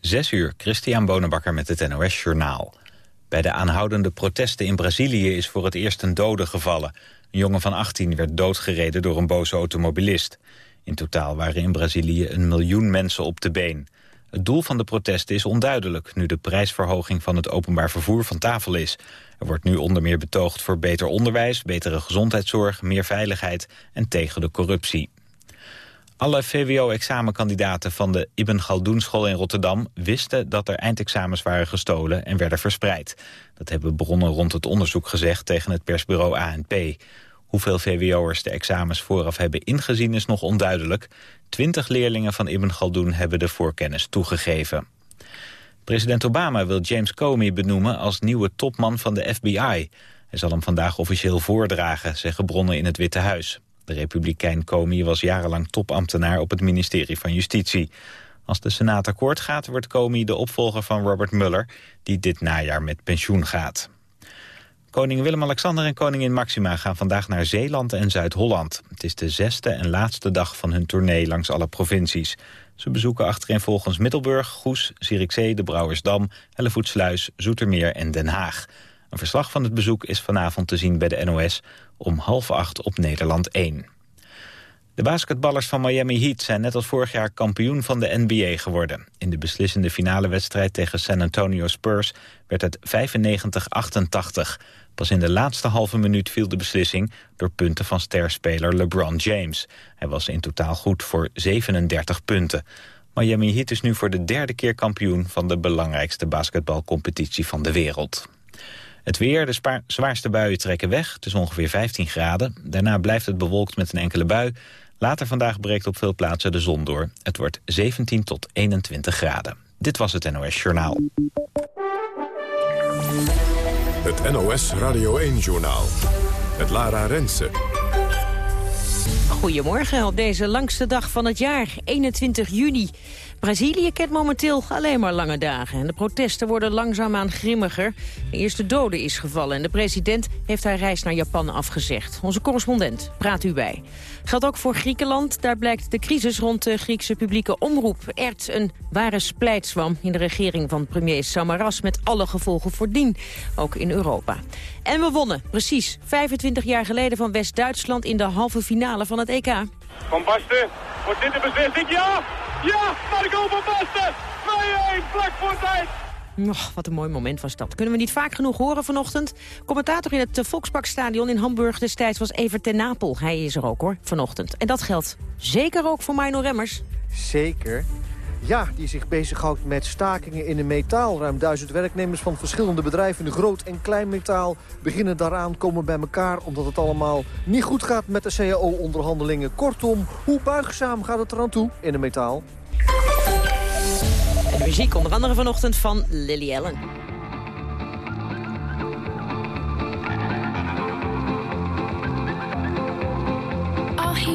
Zes uur, Christian Bonenbakker met het NOS Journaal. Bij de aanhoudende protesten in Brazilië is voor het eerst een dode gevallen. Een jongen van 18 werd doodgereden door een boze automobilist. In totaal waren in Brazilië een miljoen mensen op de been. Het doel van de protesten is onduidelijk... nu de prijsverhoging van het openbaar vervoer van tafel is. Er wordt nu onder meer betoogd voor beter onderwijs, betere gezondheidszorg... meer veiligheid en tegen de corruptie. Alle VWO-examenkandidaten van de Ibn Galdoen school in Rotterdam wisten dat er eindexamens waren gestolen en werden verspreid. Dat hebben bronnen rond het onderzoek gezegd tegen het persbureau ANP. Hoeveel VWO'ers de examens vooraf hebben ingezien is nog onduidelijk. Twintig leerlingen van Ibn Galdoen hebben de voorkennis toegegeven. President Obama wil James Comey benoemen als nieuwe topman van de FBI. Hij zal hem vandaag officieel voordragen, zeggen bronnen in het Witte Huis. De republikein Comey was jarenlang topambtenaar op het ministerie van Justitie. Als de Senaat akkoord gaat, wordt Comey de opvolger van Robert Mueller... die dit najaar met pensioen gaat. Koning Willem-Alexander en koningin Maxima gaan vandaag naar Zeeland en Zuid-Holland. Het is de zesde en laatste dag van hun tournee langs alle provincies. Ze bezoeken achtereenvolgens Middelburg, Goes, Zierikzee, de Brouwersdam... Hellevoetsluis, Zoetermeer en Den Haag. Een verslag van het bezoek is vanavond te zien bij de NOS om half acht op Nederland 1. De basketballers van Miami Heat zijn net als vorig jaar kampioen van de NBA geworden. In de beslissende finale wedstrijd tegen San Antonio Spurs werd het 95-88. Pas in de laatste halve minuut viel de beslissing door punten van sterspeler LeBron James. Hij was in totaal goed voor 37 punten. Miami Heat is nu voor de derde keer kampioen van de belangrijkste basketbalcompetitie van de wereld. Het weer, de zwaarste buien trekken weg. Het is ongeveer 15 graden. Daarna blijft het bewolkt met een enkele bui. Later vandaag breekt op veel plaatsen de zon door. Het wordt 17 tot 21 graden. Dit was het NOS Journaal. Het NOS Radio 1-journaal. Het Lara Rensen. Goedemorgen op deze langste dag van het jaar, 21 juni. Brazilië kent momenteel alleen maar lange dagen. En de protesten worden langzaamaan grimmiger. De eerste dode is gevallen en de president heeft haar reis naar Japan afgezegd. Onze correspondent praat u bij. Geldt ook voor Griekenland. Daar blijkt de crisis rond de Griekse publieke omroep echt een ware splijtswam in de regering van premier Samaras met alle gevolgen voor dien, ook in Europa. En we wonnen, precies, 25 jaar geleden van West-Duitsland in de halve finale van het EK. Van Basten, wordt dit de beslissing? Ja! Ja, maar de goal van Basten! 2-1, vlak voor tijd! Och, wat een mooi moment was dat. Kunnen we niet vaak genoeg horen vanochtend. Commentator in het Volksparkstadion in Hamburg destijds was Evert ten Napel. Hij is er ook hoor, vanochtend. En dat geldt zeker ook voor Mino Remmers. Zeker. Ja, die zich bezighoudt met stakingen in de metaal. Ruim duizend werknemers van verschillende bedrijven in groot en klein metaal... beginnen daaraan, komen bij elkaar... omdat het allemaal niet goed gaat met de CAO-onderhandelingen. Kortom, hoe buigzaam gaat het eraan toe in de metaal? De muziek onder andere vanochtend van Lily Allen.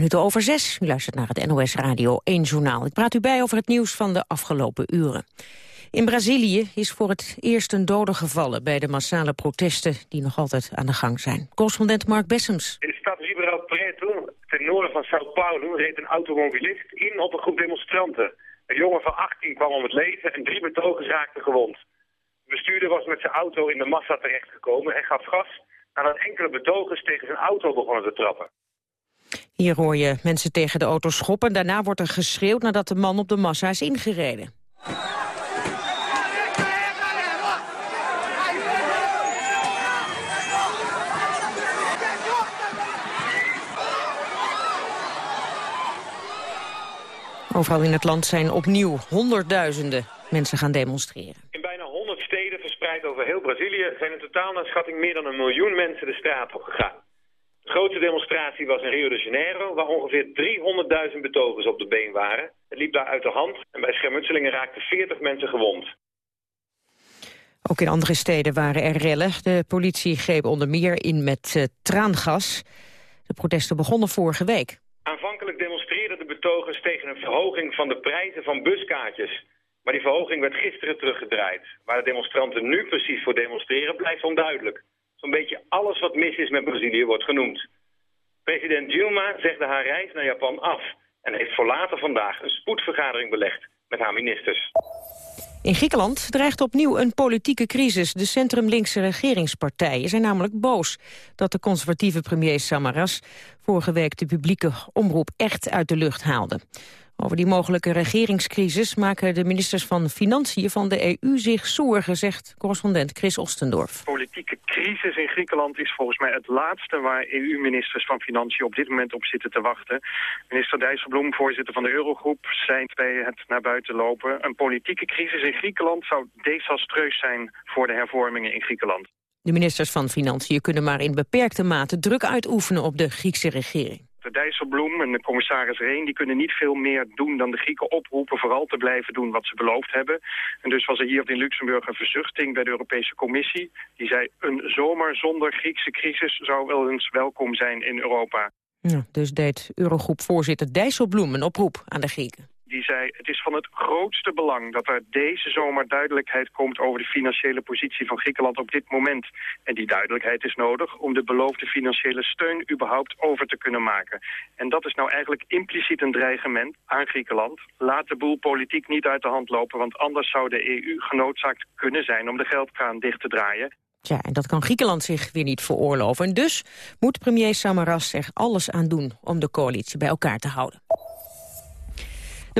minuten over zes. U luistert naar het NOS Radio 1 Journaal. Ik praat u bij over het nieuws van de afgelopen uren. In Brazilië is voor het eerst een dode gevallen... bij de massale protesten die nog altijd aan de gang zijn. Correspondent Mark Bessems. In de stad Ribeirão Preto, ten noorden van Sao Paulo... reed een automobilist in op een groep demonstranten. Een jongen van 18 kwam om het leven en drie betogers raakten gewond. De bestuurder was met zijn auto in de massa terechtgekomen en gaf gas... nadat enkele betogers tegen zijn auto begonnen te trappen. Hier hoor je mensen tegen de auto schoppen. Daarna wordt er geschreeuwd nadat de man op de massa is ingereden. Overal in het land zijn opnieuw honderdduizenden mensen gaan demonstreren. In bijna 100 steden verspreid over heel Brazilië zijn in totaal naar schatting meer dan een miljoen mensen de straat op gegaan. De grootste demonstratie was in Rio de Janeiro, waar ongeveer 300.000 betogers op de been waren. Het liep daar uit de hand en bij schermutselingen raakten 40 mensen gewond. Ook in andere steden waren er rellen. De politie greep onder meer in met uh, traangas. De protesten begonnen vorige week. Aanvankelijk demonstreerden de betogers tegen een verhoging van de prijzen van buskaartjes. Maar die verhoging werd gisteren teruggedraaid. Waar de demonstranten nu precies voor demonstreren blijft onduidelijk. Zo'n beetje alles wat mis is met Brazilië wordt genoemd. President Dilma zegde haar reis naar Japan af... en heeft voor later vandaag een spoedvergadering belegd met haar ministers. In Griekenland dreigt opnieuw een politieke crisis. De centrum-linkse regeringspartijen zijn namelijk boos... dat de conservatieve premier Samaras vorige week de publieke omroep echt uit de lucht haalde. Over die mogelijke regeringscrisis maken de ministers van Financiën van de EU zich zorgen, zegt correspondent Chris Ostendorf. Politieke crisis in Griekenland is volgens mij het laatste waar EU-ministers van Financiën op dit moment op zitten te wachten. Minister Dijsselbloem, voorzitter van de Eurogroep, zei bij het naar buiten lopen. Een politieke crisis in Griekenland zou desastreus zijn voor de hervormingen in Griekenland. De ministers van Financiën kunnen maar in beperkte mate druk uitoefenen op de Griekse regering. De Dijsselbloem en de commissaris Reen die kunnen niet veel meer doen dan de Grieken oproepen vooral te blijven doen wat ze beloofd hebben. En dus was er hier in Luxemburg een verzuchting bij de Europese Commissie. Die zei een zomer zonder Griekse crisis zou wel eens welkom zijn in Europa. Ja, dus deed Eurogroep-voorzitter Dijsselbloem een oproep aan de Grieken die zei... het is van het grootste belang dat er deze zomer duidelijkheid komt... over de financiële positie van Griekenland op dit moment. En die duidelijkheid is nodig om de beloofde financiële steun... überhaupt over te kunnen maken. En dat is nou eigenlijk impliciet een dreigement aan Griekenland. Laat de boel politiek niet uit de hand lopen... want anders zou de EU genoodzaakt kunnen zijn om de geldkraan dicht te draaien. Ja, en dat kan Griekenland zich weer niet veroorloven. En dus moet premier Samaras er alles aan doen om de coalitie bij elkaar te houden.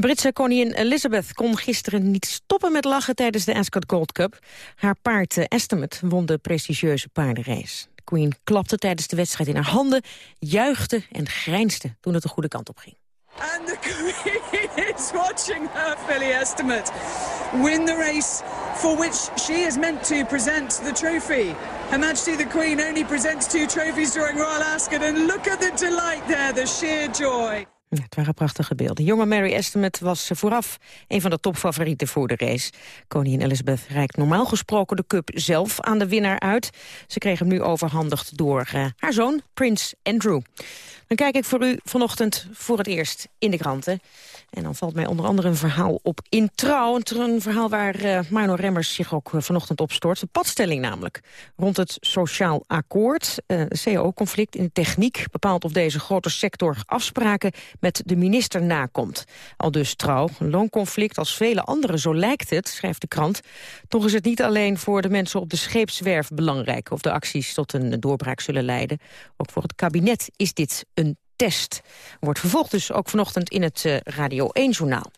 Britse koningin Elizabeth kon gisteren niet stoppen met lachen tijdens de Ascot Gold Cup. Haar paard uh, Estimate won de prestigieuze paardenrace. De queen klapte tijdens de wedstrijd in haar handen, juichte en grijnsde toen het de goede kant op ging. And the queen is watching her filly Estimate win the race for which she is meant to present the trophy. Her Majesty the Queen only presents two trophies during Royal Ascot and look at the delight there, the sheer joy. Het waren prachtige beelden. Jonge Mary Estimate was vooraf een van de topfavorieten voor de race. Koningin Elizabeth reikt normaal gesproken de cup zelf aan de winnaar uit. Ze kreeg hem nu overhandigd door uh, haar zoon, Prins Andrew. Dan kijk ik voor u vanochtend voor het eerst in de kranten. En dan valt mij onder andere een verhaal op in Trouw. Een verhaal waar uh, Marno Remmers zich ook uh, vanochtend op stort. De padstelling namelijk. Rond het sociaal akkoord. Uh, CAO-conflict in de techniek bepaalt of deze grote sector afspraken met de minister nakomt. Al dus Trouw. Een loonconflict als vele andere, zo lijkt het, schrijft de krant. Toch is het niet alleen voor de mensen op de scheepswerf belangrijk... of de acties tot een doorbraak zullen leiden. Ook voor het kabinet is dit een Wordt vervolgd dus ook vanochtend in het uh, Radio 1-journaal.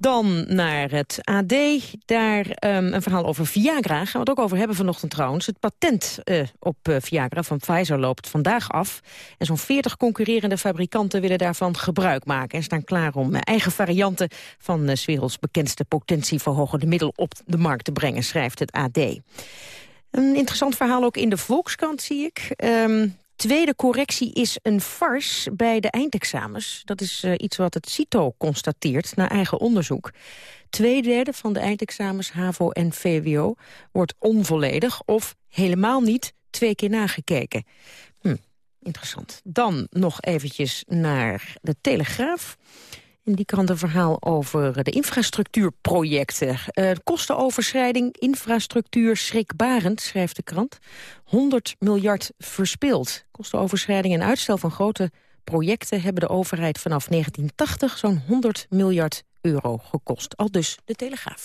Dan naar het AD, daar um, een verhaal over Viagra. Gaan we het ook over hebben vanochtend trouwens. Het patent uh, op uh, Viagra van Pfizer loopt vandaag af. En zo'n 40 concurrerende fabrikanten willen daarvan gebruik maken... en staan klaar om eigen varianten van uh, werelds bekendste potentieverhogende middel op de markt te brengen, schrijft het AD. Een interessant verhaal ook in de Volkskrant, zie ik. Um, Tweede correctie is een fars bij de eindexamens. Dat is uh, iets wat het CITO constateert na eigen onderzoek. Tweederde van de eindexamens HAVO en VWO wordt onvolledig... of helemaal niet twee keer nagekeken. Hm. Interessant. Dan nog eventjes naar de Telegraaf. In die krant een verhaal over de infrastructuurprojecten. Uh, kostenoverschrijding, infrastructuur schrikbarend, schrijft de krant. 100 miljard verspild. Kostenoverschrijding en uitstel van grote projecten... hebben de overheid vanaf 1980 zo'n 100 miljard euro gekost. Al dus de Telegraaf.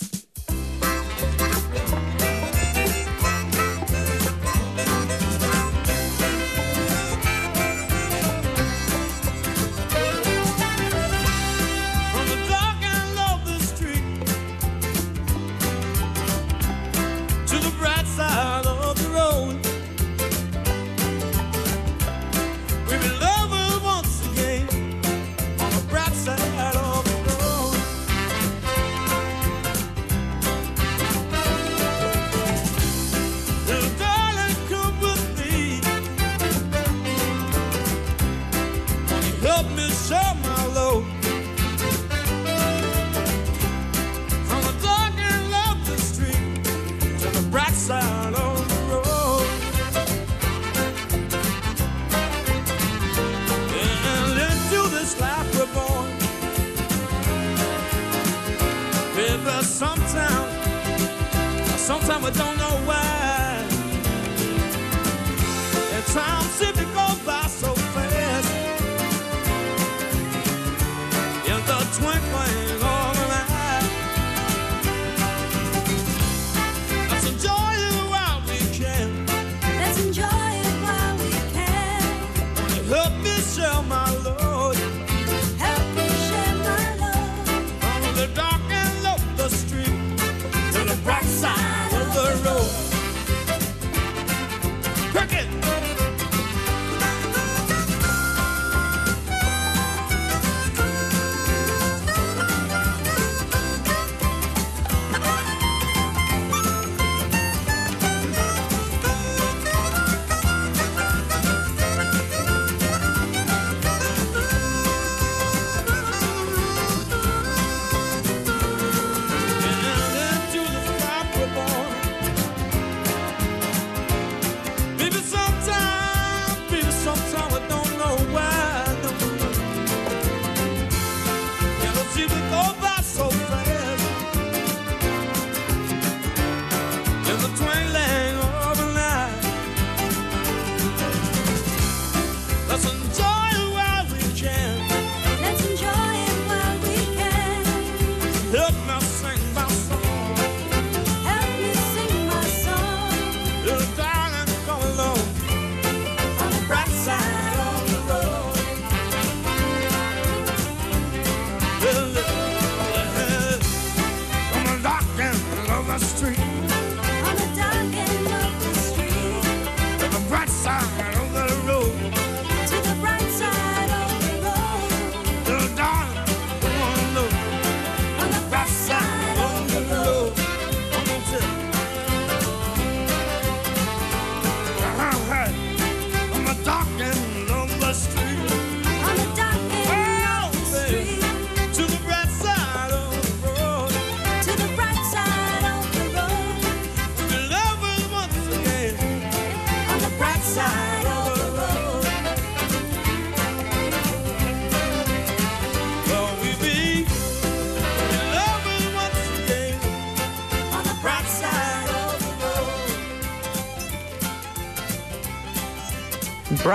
summer, don't know why. And time seems to go by so fast. In the twinkling.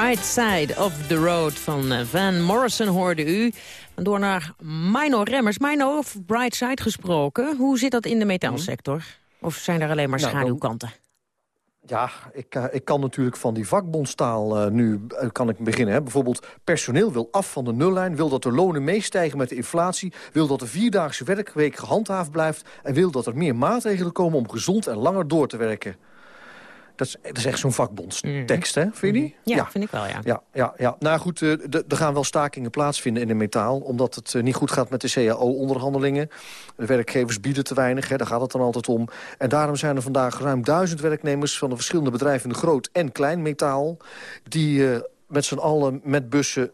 Bright Side of the Road van eh, Van Morrison hoorde u. En door naar Mino Remmers. Mino, over Bright Side gesproken. Hoe zit dat in de metaalsector? Of zijn er alleen maar nou, schaduwkanten? Ja, ik, uh, ik kan natuurlijk van die vakbondstaal uh, nu kan ik beginnen. Hè. Bijvoorbeeld, personeel wil af van de nullijn... wil dat de lonen meestijgen met de inflatie... wil dat de vierdaagse werkweek gehandhaafd blijft... en wil dat er meer maatregelen komen om gezond en langer door te werken. Dat is, dat is echt zo'n vakbondstekst, hè? Vind je die? Ja, ja, vind ik wel, ja. Ja, ja, ja. Nou goed, uh, er gaan wel stakingen plaatsvinden in de metaal... omdat het uh, niet goed gaat met de CAO-onderhandelingen. De werkgevers bieden te weinig, hè, daar gaat het dan altijd om. En daarom zijn er vandaag ruim duizend werknemers... van de verschillende bedrijven in de groot- en klein metaal... die uh, met z'n allen met bussen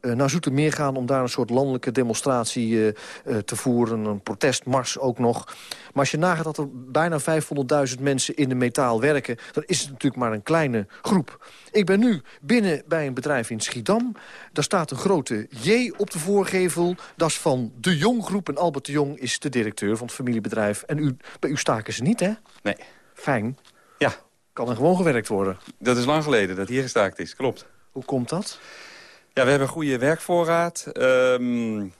naar Zoetermeer gaan... om daar een soort landelijke demonstratie uh, uh, te voeren. Een protestmars ook nog. Maar als je nagaat dat er bijna 500.000 mensen in de metaal werken... dan is het natuurlijk maar een kleine groep. Ik ben nu binnen bij een bedrijf in Schiedam. Daar staat een grote J op de voorgevel. Dat is van de Jong Groep. En Albert de Jong is de directeur van het familiebedrijf. En u, bij u staken ze niet, hè? Nee. Fijn. Ja. Kan er gewoon gewerkt worden? Dat is lang geleden dat hier gestaakt is, klopt. Hoe komt dat? Ja, we hebben een goede werkvoorraad. Um,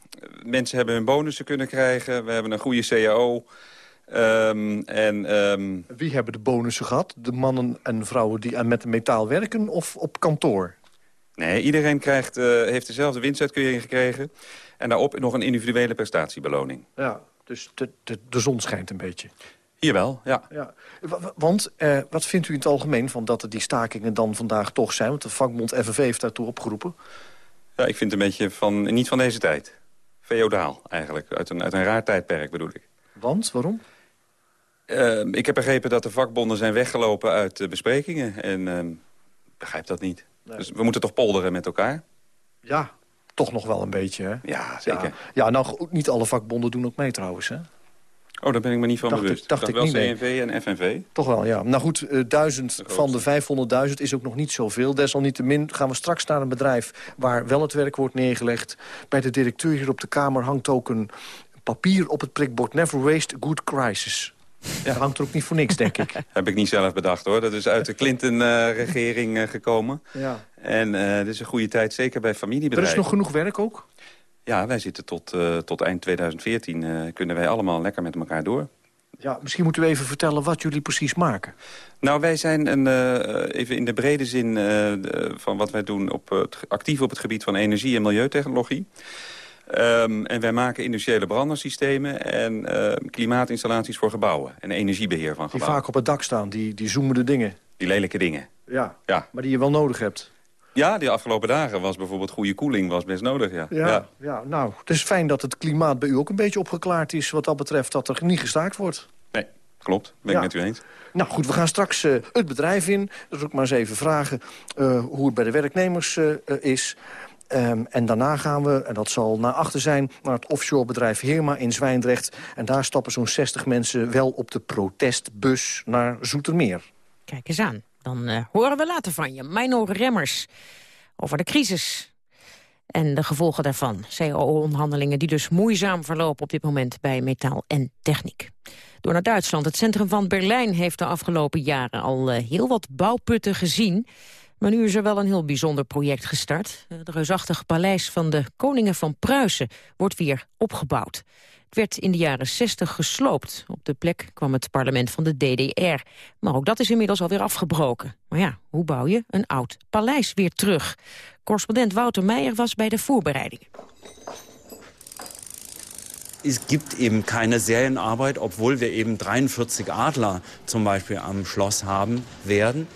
mensen hebben hun bonussen kunnen krijgen. We hebben een goede CAO. Um, en, um... Wie hebben de bonussen gehad? De mannen en vrouwen die met metaal werken of op kantoor? Nee, iedereen krijgt, uh, heeft dezelfde winstuitkering gekregen. En daarop nog een individuele prestatiebeloning. Ja, dus de, de, de zon schijnt een beetje. Hier wel, ja. ja. Want uh, wat vindt u in het algemeen van dat er die stakingen dan vandaag toch zijn? Want de vakbond FNV heeft daartoe opgeroepen. Ja, ik vind het een beetje van, niet van deze tijd. Feodaal eigenlijk, uit een, uit een raar tijdperk bedoel ik. Want, waarom? Uh, ik heb begrepen dat de vakbonden zijn weggelopen uit de besprekingen. En uh, begrijp dat niet. Nee. Dus we moeten toch polderen met elkaar? Ja, toch nog wel een beetje, hè? Ja, zeker. Ja, ja nou, niet alle vakbonden doen ook mee trouwens, hè? Oh, daar ben ik me niet van dacht bewust. Ik, dacht ik, wel niet CNV en FNV. Toch wel, ja. Nou goed, uh, duizend van de 500.000 is ook nog niet zoveel. Desalniettemin gaan we straks naar een bedrijf... waar wel het werk wordt neergelegd. Bij de directeur hier op de Kamer hangt ook een papier op het prikbord... Never waste good crisis. Ja. Dat hangt er ook niet voor niks, denk ik. Heb ik niet zelf bedacht, hoor. Dat is uit de Clinton-regering uh, uh, gekomen. Ja. En uh, dit is een goede tijd, zeker bij familiebedrijven. Er is nog genoeg werk ook? Ja, wij zitten tot, uh, tot eind 2014. Uh, kunnen wij allemaal lekker met elkaar door. Ja, misschien moeten we even vertellen wat jullie precies maken. Nou, wij zijn een, uh, even in de brede zin van wat wij doen... Op, actief op het gebied van energie- en milieutechnologie. Um, en wij maken industriële brandersystemen en klimaatinstallaties voor gebouwen. En energiebeheer van gebouwen. Die vaak op het dak staan, die, die zoemende dingen. Die lelijke dingen. Ja, ja, maar die je wel nodig hebt. Ja, die afgelopen dagen was bijvoorbeeld goede koeling was best nodig, ja. Ja, ja. ja, nou, het is fijn dat het klimaat bij u ook een beetje opgeklaard is... wat dat betreft dat er niet gestaakt wordt. Nee, klopt. Ben ja. ik met u eens. Nou goed, we gaan straks uh, het bedrijf in. Dus ook maar eens even vragen uh, hoe het bij de werknemers uh, is... Um, en daarna gaan we, en dat zal naar achter zijn... naar het offshore bedrijf Heerma in Zwijndrecht. En daar stappen zo'n 60 mensen wel op de protestbus naar Zoetermeer. Kijk eens aan. Dan uh, horen we later van je. Mino Remmers over de crisis en de gevolgen daarvan. CAO-onderhandelingen die dus moeizaam verlopen op dit moment bij metaal en techniek. Door naar Duitsland. Het centrum van Berlijn heeft de afgelopen jaren al uh, heel wat bouwputten gezien. Maar nu is er wel een heel bijzonder project gestart. Het reusachtige paleis van de koningen van Pruisen wordt weer opgebouwd. Werd in de jaren 60 gesloopt. Op de plek kwam het parlement van de DDR. Maar ook dat is inmiddels alweer afgebroken. Maar ja, hoe bouw je een oud paleis weer terug? Correspondent Wouter Meijer was bij de voorbereidingen. Es gibt eben keine Serienarbeit, obwohl wir eben 43 Adler zum Beispiel am Schloss haben werden.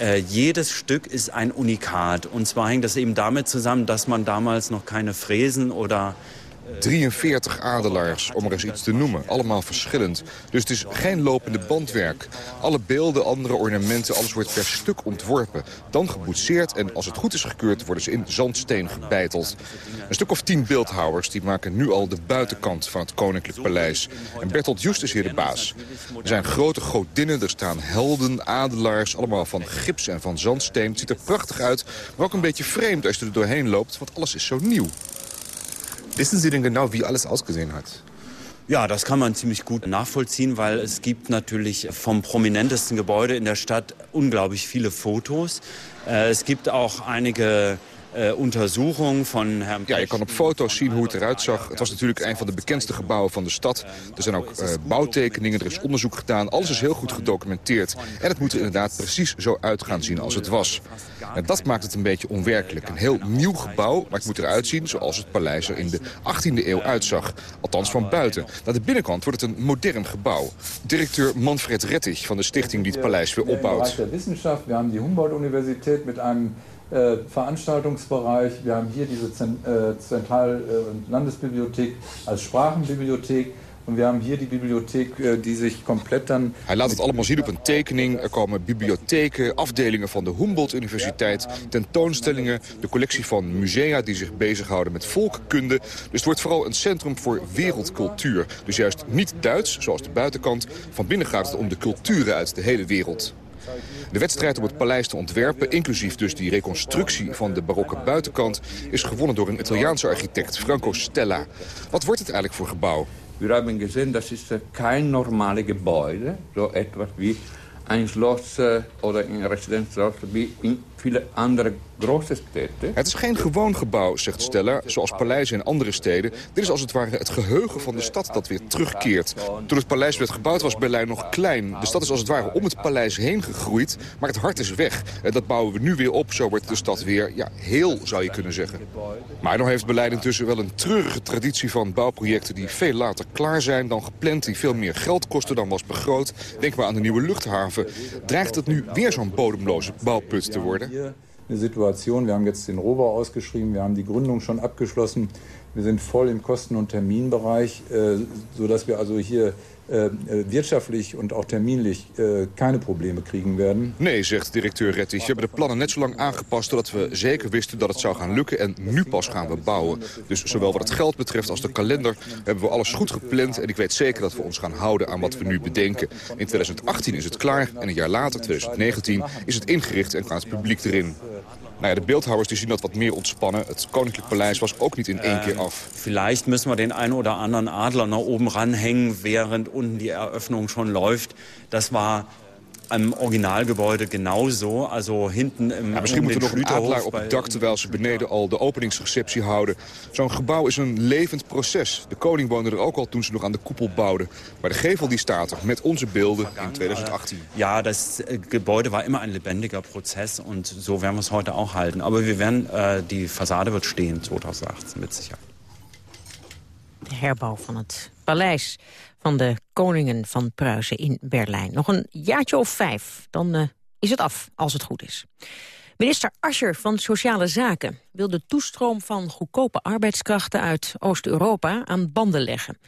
Äh, jedes Stück ist ein Unikat. Und zwar hängt das eben damit zusammen, dass man damals noch keine Fräsen oder 43 adelaars, om er eens iets te noemen. Allemaal verschillend. Dus het is geen lopende bandwerk. Alle beelden, andere ornamenten, alles wordt per stuk ontworpen. Dan geboetseerd en als het goed is gekeurd worden ze in zandsteen gebeiteld. Een stuk of tien beeldhouwers die maken nu al de buitenkant van het Koninklijk Paleis. En Bertolt Just is hier de baas. Er zijn grote godinnen, er staan helden, adelaars, allemaal van gips en van zandsteen. Het ziet er prachtig uit, maar ook een beetje vreemd als je er doorheen loopt, want alles is zo nieuw. Wissen Sie denn genau, wie alles ausgesehen hat? Ja, das kann man ziemlich gut nachvollziehen, weil es gibt natürlich vom prominentesten Gebäude in der Stadt unglaublich viele Fotos. Äh, es gibt auch einige onderzoeking van Herrn Ja, je kan op foto's zien hoe het eruit zag. Het was natuurlijk een van de bekendste gebouwen van de stad. Er zijn ook uh, bouwtekeningen, er is onderzoek gedaan. Alles is heel goed gedocumenteerd. En het moet er inderdaad precies zo uit gaan zien als het was. En dat maakt het een beetje onwerkelijk. Een heel nieuw gebouw, maar het moet eruit zien zoals het paleis er in de 18e eeuw uitzag. Althans van buiten. Naar de binnenkant wordt het een modern gebouw. Directeur Manfred Rettich van de stichting die het paleis weer opbouwt. we hebben die Humboldt-Universität met een äh, Veranstaltungsbereich. Wir haben hier diese äh, Zentral- und Landesbibliothek als Sprachenbibliothek. Und wir haben hier die Bibliothek, äh, die sich komplett dann... Hij laat het allemaal zien op een tekening. Er komen bibliotheken, afdelingen van de Humboldt-universiteit... tentoonstellingen, de collectie van musea die zich bezighouden met volkenkunde. Dus het wordt vooral een centrum voor wereldcultuur. Dus juist niet Duits, zoals de buitenkant. Van binnen gaat het om de culturen uit de hele wereld. De wedstrijd om het paleis te ontwerpen, inclusief dus die reconstructie van de barokke buitenkant, is gewonnen door een Italiaanse architect, Franco Stella. Wat wordt het eigenlijk voor gebouw? Wir haben gesehen, das ist äh, kein normales Gebäude, so etwas wie ein Schloss äh, oder ein Residenzschloss wie in viele andere grote steden. Het is geen gewoon gebouw, zegt Stella, zoals paleizen in andere steden. Dit is als het ware het geheugen van de stad dat weer terugkeert. Toen het paleis werd gebouwd was Berlijn nog klein. De stad is als het ware om het paleis heen gegroeid, maar het hart is weg. En dat bouwen we nu weer op, zo wordt de stad weer ja, heel, zou je kunnen zeggen. Maar dan heeft Berlijn intussen wel een treurige traditie van bouwprojecten... die veel later klaar zijn dan gepland, die veel meer geld kosten dan was begroot. Denk maar aan de nieuwe luchthaven. Dreigt het nu weer zo'n bodemloze bouwput te worden? Eine Situation. Wir haben jetzt den Rohbau ausgeschrieben, wir haben die Gründung schon abgeschlossen. Wir sind voll im Kosten- und Terminbereich, äh, sodass wir also hier wirtschaftlich und auch terminlich äh, keine Probleme kriegen werden. Nee, zegt directeur Rettich. We hebben de plannen net zo lang aangepast totdat we zeker wisten dat het zou gaan lukken. En nu pas gaan we bouwen. Dus zowel wat het geld betreft als de kalender hebben we alles goed gepland. En ik weet zeker dat we ons gaan houden aan wat we nu bedenken. In 2018 is het klaar en een jaar later, 2019, is het ingericht en gaat het publiek erin. Nou ja, de beeldhouwers die zien dat wat meer ontspannen. Het Koninklijk Paleis was ook niet in één keer af. Vielleicht müssen wir den einen oder anderen Adler nach oben ranhängen, während unten die Eröffnung schon läuft. Das war am Originalgebäude genauso. Also hinten im ja, Misschien um moet er nog een adelaar op het dak terwijl ze beneden al de openingsreceptie houden. Zo'n gebouw is een levend proces. De koning woonde er ook al toen ze nog aan de koepel bouwden. Maar de gevel die staat er met onze beelden in 2018. Ja, das Gebäude war immer ein lebendiger Prozess und so werden wir es heute auch halten. Aber wir werden, äh, die Fassade wird stehen 2018 mit Sicherheit. De herbouw van het paleis van de koningen van Pruisen in Berlijn. Nog een jaartje of vijf, dan uh, is het af, als het goed is. Minister Ascher van Sociale Zaken wil de toestroom van goedkope arbeidskrachten uit Oost-Europa aan banden leggen.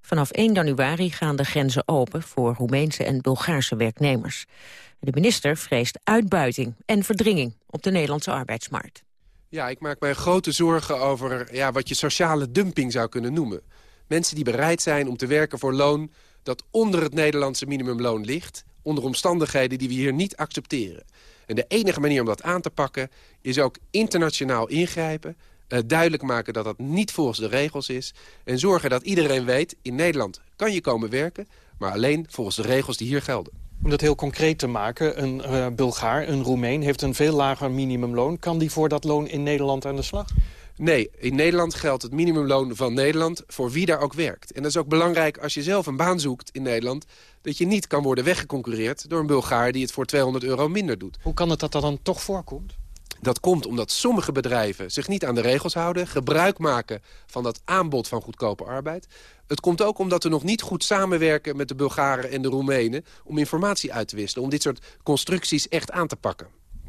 Vanaf 1 januari gaan de grenzen open voor Roemeense en Bulgaarse werknemers. De minister vreest uitbuiting en verdringing op de Nederlandse arbeidsmarkt. Ja, ik maak mij grote zorgen over ja, wat je sociale dumping zou kunnen noemen. Mensen die bereid zijn om te werken voor loon dat onder het Nederlandse minimumloon ligt... onder omstandigheden die we hier niet accepteren. En de enige manier om dat aan te pakken is ook internationaal ingrijpen... Uh, duidelijk maken dat dat niet volgens de regels is... en zorgen dat iedereen weet, in Nederland kan je komen werken... maar alleen volgens de regels die hier gelden. Om dat heel concreet te maken, een uh, Bulgaar, een Roemeen... heeft een veel lager minimumloon. Kan die voor dat loon in Nederland aan de slag? Nee, in Nederland geldt het minimumloon van Nederland voor wie daar ook werkt. En dat is ook belangrijk als je zelf een baan zoekt in Nederland... dat je niet kan worden weggeconcurreerd door een Bulgaar die het voor 200 euro minder doet. Hoe kan het dat dat dan toch voorkomt? Dat komt omdat sommige bedrijven zich niet aan de regels houden... gebruik maken van dat aanbod van goedkope arbeid. Het komt ook omdat we nog niet goed samenwerken met de Bulgaren en de Roemenen... om informatie uit te wisselen, om dit soort constructies echt aan te pakken.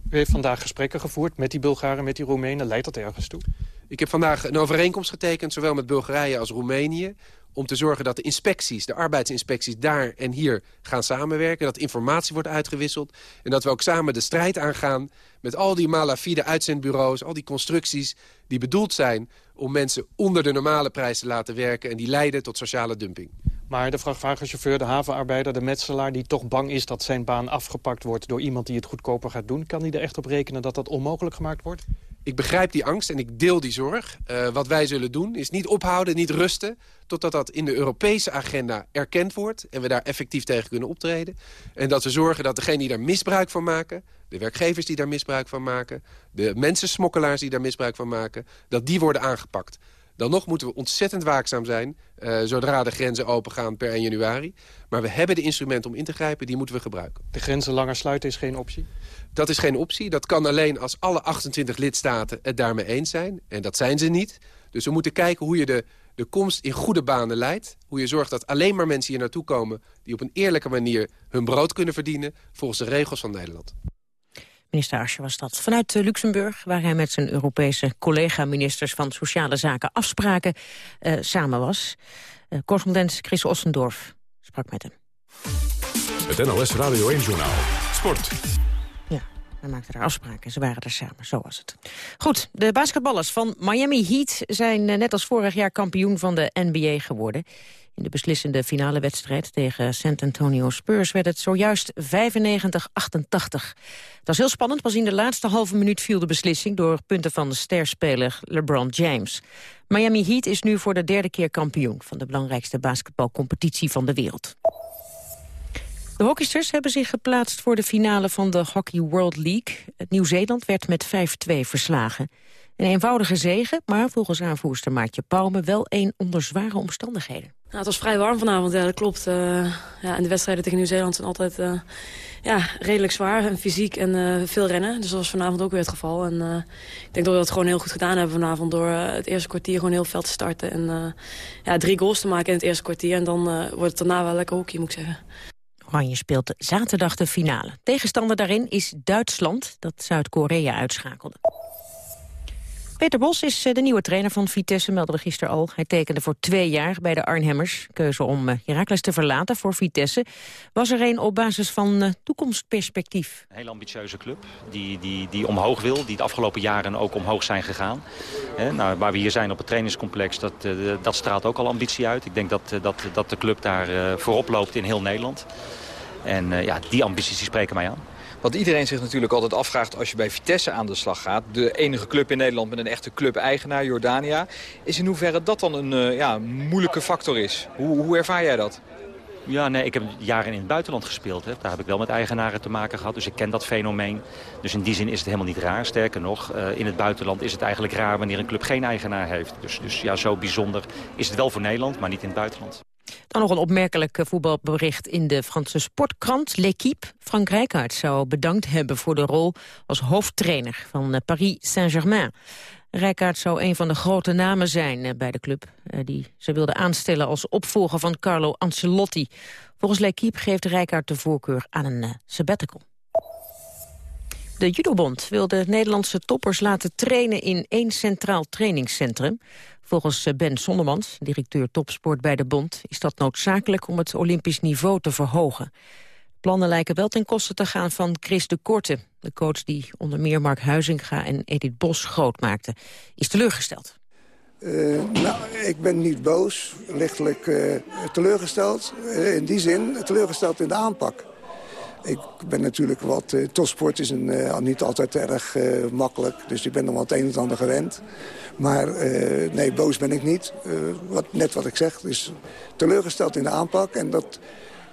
U heeft vandaag gesprekken gevoerd met die Bulgaren, met die Roemenen. Leidt dat ergens toe? Ik heb vandaag een overeenkomst getekend, zowel met Bulgarije als Roemenië... om te zorgen dat de inspecties, de arbeidsinspecties daar en hier gaan samenwerken. Dat informatie wordt uitgewisseld. En dat we ook samen de strijd aangaan met al die malafide uitzendbureaus... al die constructies die bedoeld zijn om mensen onder de normale prijs te laten werken... en die leiden tot sociale dumping. Maar de vrachtwagenchauffeur, de havenarbeider, de metselaar... die toch bang is dat zijn baan afgepakt wordt door iemand die het goedkoper gaat doen... kan hij er echt op rekenen dat dat onmogelijk gemaakt wordt? Ik begrijp die angst en ik deel die zorg. Uh, wat wij zullen doen is niet ophouden, niet rusten... totdat dat in de Europese agenda erkend wordt... en we daar effectief tegen kunnen optreden. En dat we zorgen dat degenen die daar misbruik van maken... de werkgevers die daar misbruik van maken... de mensensmokkelaars die daar misbruik van maken... dat die worden aangepakt. Dan nog moeten we ontzettend waakzaam zijn... Uh, zodra de grenzen opengaan per 1 januari. Maar we hebben de instrumenten om in te grijpen, die moeten we gebruiken. De grenzen langer sluiten is geen optie? Dat is geen optie. Dat kan alleen als alle 28 lidstaten het daarmee eens zijn. En dat zijn ze niet. Dus we moeten kijken hoe je de, de komst in goede banen leidt. Hoe je zorgt dat alleen maar mensen hier naartoe komen... die op een eerlijke manier hun brood kunnen verdienen... volgens de regels van Nederland. Minister Asje was dat. Vanuit eh, Luxemburg, waar hij met zijn Europese collega-ministers van Sociale Zaken afspraken uh, samen was. Uh, correspondent Chris Ossendorf sprak met hem. Het NOS Radio 1-journaal. Sport. Ja, hij maakte daar afspraken. Ze waren er samen, zo was het. Goed, de basketballers van Miami Heat zijn net als vorig jaar kampioen van de NBA geworden. In de beslissende finale wedstrijd tegen San Antonio Spurs werd het zojuist 95-88. Het was heel spannend, pas in de laatste halve minuut viel de beslissing... door punten van de sterspeler LeBron James. Miami Heat is nu voor de derde keer kampioen... van de belangrijkste basketbalcompetitie van de wereld. De hockeysters hebben zich geplaatst voor de finale van de Hockey World League. Nieuw-Zeeland werd met 5-2 verslagen. Een eenvoudige zege, maar volgens aanvoerster Maartje Pauwme wel een onder zware omstandigheden. Nou, het was vrij warm vanavond, dat klopt. Uh, ja, en de wedstrijden tegen Nieuw-Zeeland zijn altijd uh, ja, redelijk zwaar en fysiek en uh, veel rennen. Dus dat was vanavond ook weer het geval. En ik denk dat we dat gewoon heel goed gedaan hebben vanavond... door het eerste kwartier gewoon heel veel te starten. En ja, drie goals te maken in het eerste kwartier. En dan wordt het daarna wel lekker hockey, moet ik zeggen. Oranje speelt zaterdag de finale. Tegenstander daarin is Duitsland, dat Zuid-Korea uitschakelde. Peter Bos is eh, de nieuwe trainer van Vitesse, meldde gisteren al. Hij tekende voor twee jaar bij de Arnhemmers. Keuze om eh, Heracles te verlaten voor Vitesse was er een op basis van eh, toekomstperspectief. Een hele ambitieuze club die, die, die omhoog wil, die de afgelopen jaren ook omhoog zijn gegaan. nou, waar we hier zijn op het trainingscomplex, dat, dat straalt ook al ambitie uit. Ik denk dat, dat, dat de club daar voorop loopt in heel Nederland. En ja, die ambities die spreken mij aan. Wat iedereen zich natuurlijk altijd afvraagt als je bij Vitesse aan de slag gaat... de enige club in Nederland met een echte club-eigenaar, Jordania... is in hoeverre dat dan een uh, ja, moeilijke factor is. Hoe, hoe ervaar jij dat? Ja, nee, ik heb jaren in het buitenland gespeeld. Hè. Daar heb ik wel met eigenaren te maken gehad, dus ik ken dat fenomeen. Dus in die zin is het helemaal niet raar. Sterker nog, uh, in het buitenland is het eigenlijk raar wanneer een club geen eigenaar heeft. Dus, dus ja, zo bijzonder is het wel voor Nederland, maar niet in het buitenland. Dan nog een opmerkelijk eh, voetbalbericht in de Franse sportkrant L'Equipe. Frank Rijkaard zou bedankt hebben voor de rol als hoofdtrainer van eh, Paris Saint-Germain. Rijkaard zou een van de grote namen zijn eh, bij de club... die ze wilde aanstellen als opvolger van Carlo Ancelotti. Volgens L'Equipe geeft Rijkaard de voorkeur aan een sabbatical. De judobond wil de Nederlandse toppers laten trainen in één centraal trainingscentrum. Volgens eh, Ben Sonnemans, directeur topsport bij de bond... is dat noodzakelijk om het olympisch niveau te verhogen. Plannen lijken wel ten koste te gaan van Chris de Korte. De coach die onder meer Mark Huizinga en Edith Bos groot maakte. Is teleurgesteld. Uh, nou, ik ben niet boos, lichtelijk uh, teleurgesteld. Uh, in die zin, teleurgesteld in de aanpak. Ik ben natuurlijk wat... Uh, topsport is een, uh, niet altijd erg uh, makkelijk. Dus ik ben nog wat een en ander gewend. Maar nee, boos ben ik niet. wat, net wat ik zeg, is teleurgesteld in de aanpak. En dat,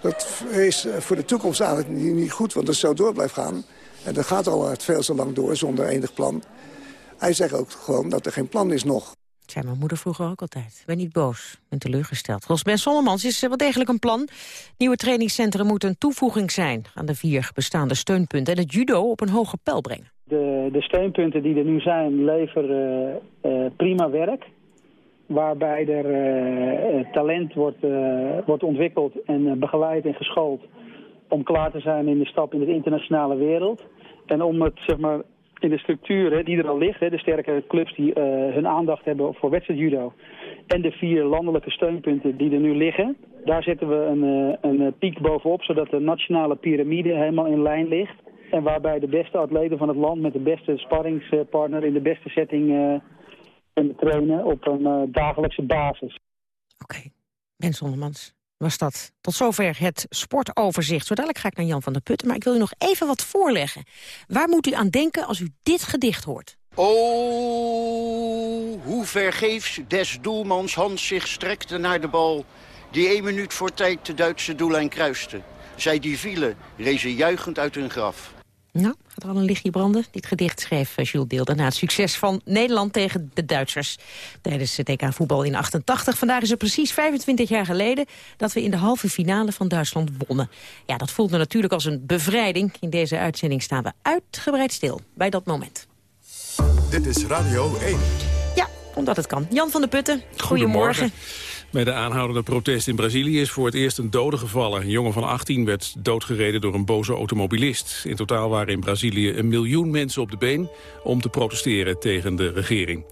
dat is voor de toekomst eigenlijk niet, goed. Want het zo door blijft gaan... en dat gaat al veel zo lang door zonder enig plan... Hij zegt ook gewoon dat er geen plan is nog zei mijn moeder vroeger ook altijd. Ben niet boos, ben teleurgesteld. Volgens Ben is wel degelijk een plan. Nieuwe trainingscentrum moet een toevoeging zijn... aan de vier bestaande steunpunten en het judo op een hoger pijl brengen. De, de steunpunten die er nu zijn leveren uh, prima werk. Waarbij er uh, talent wordt, wordt ontwikkeld en begeleid en geschoold... om klaar te zijn in de stap in de internationale wereld. En om het zeg maar, in de structuren die er al liggen, de sterke clubs die uh, hun aandacht hebben voor wedstrijdjudo en de vier landelijke steunpunten die er nu liggen, daar zetten we een, uh, een piek bovenop, zodat de nationale piramide helemaal in lijn ligt. En waarbij de beste atleten van het land met de beste sparringspartner in de beste setting kunnen trainen op een dagelijkse basis. Oké, okay. Zondermans was dat. Tot zover het sportoverzicht. Zo dadelijk ga ik naar Jan van der Putten, maar ik wil u nog even wat voorleggen. Waar moet u aan denken als u dit gedicht hoort? Oh, hoe vergeefs des doelmans hand zich strekte naar de bal... die één minuut voor tijd de Duitse doellijn kruiste. Zij die vielen, rezen juichend uit hun graf. Nou, gaat er al een lichtje branden? Dit gedicht schreef eh, Jules Deelder na het succes van Nederland tegen de Duitsers. Tijdens het EK voetbal in 88. Vandaag is het precies 25 jaar geleden dat we in de halve finale van Duitsland wonnen. Ja, dat voelde natuurlijk als een bevrijding. In deze uitzending staan we uitgebreid stil bij dat moment. Dit is Radio 1. Ja, omdat het kan. Jan van der Putten, goedemorgen. goedemorgen. Bij de aanhoudende protest in Brazilië is voor het eerst een dode gevallen. Een jongen van 18 werd doodgereden door een boze automobilist. In totaal waren in Brazilië een miljoen mensen op de been... om te protesteren tegen de regering.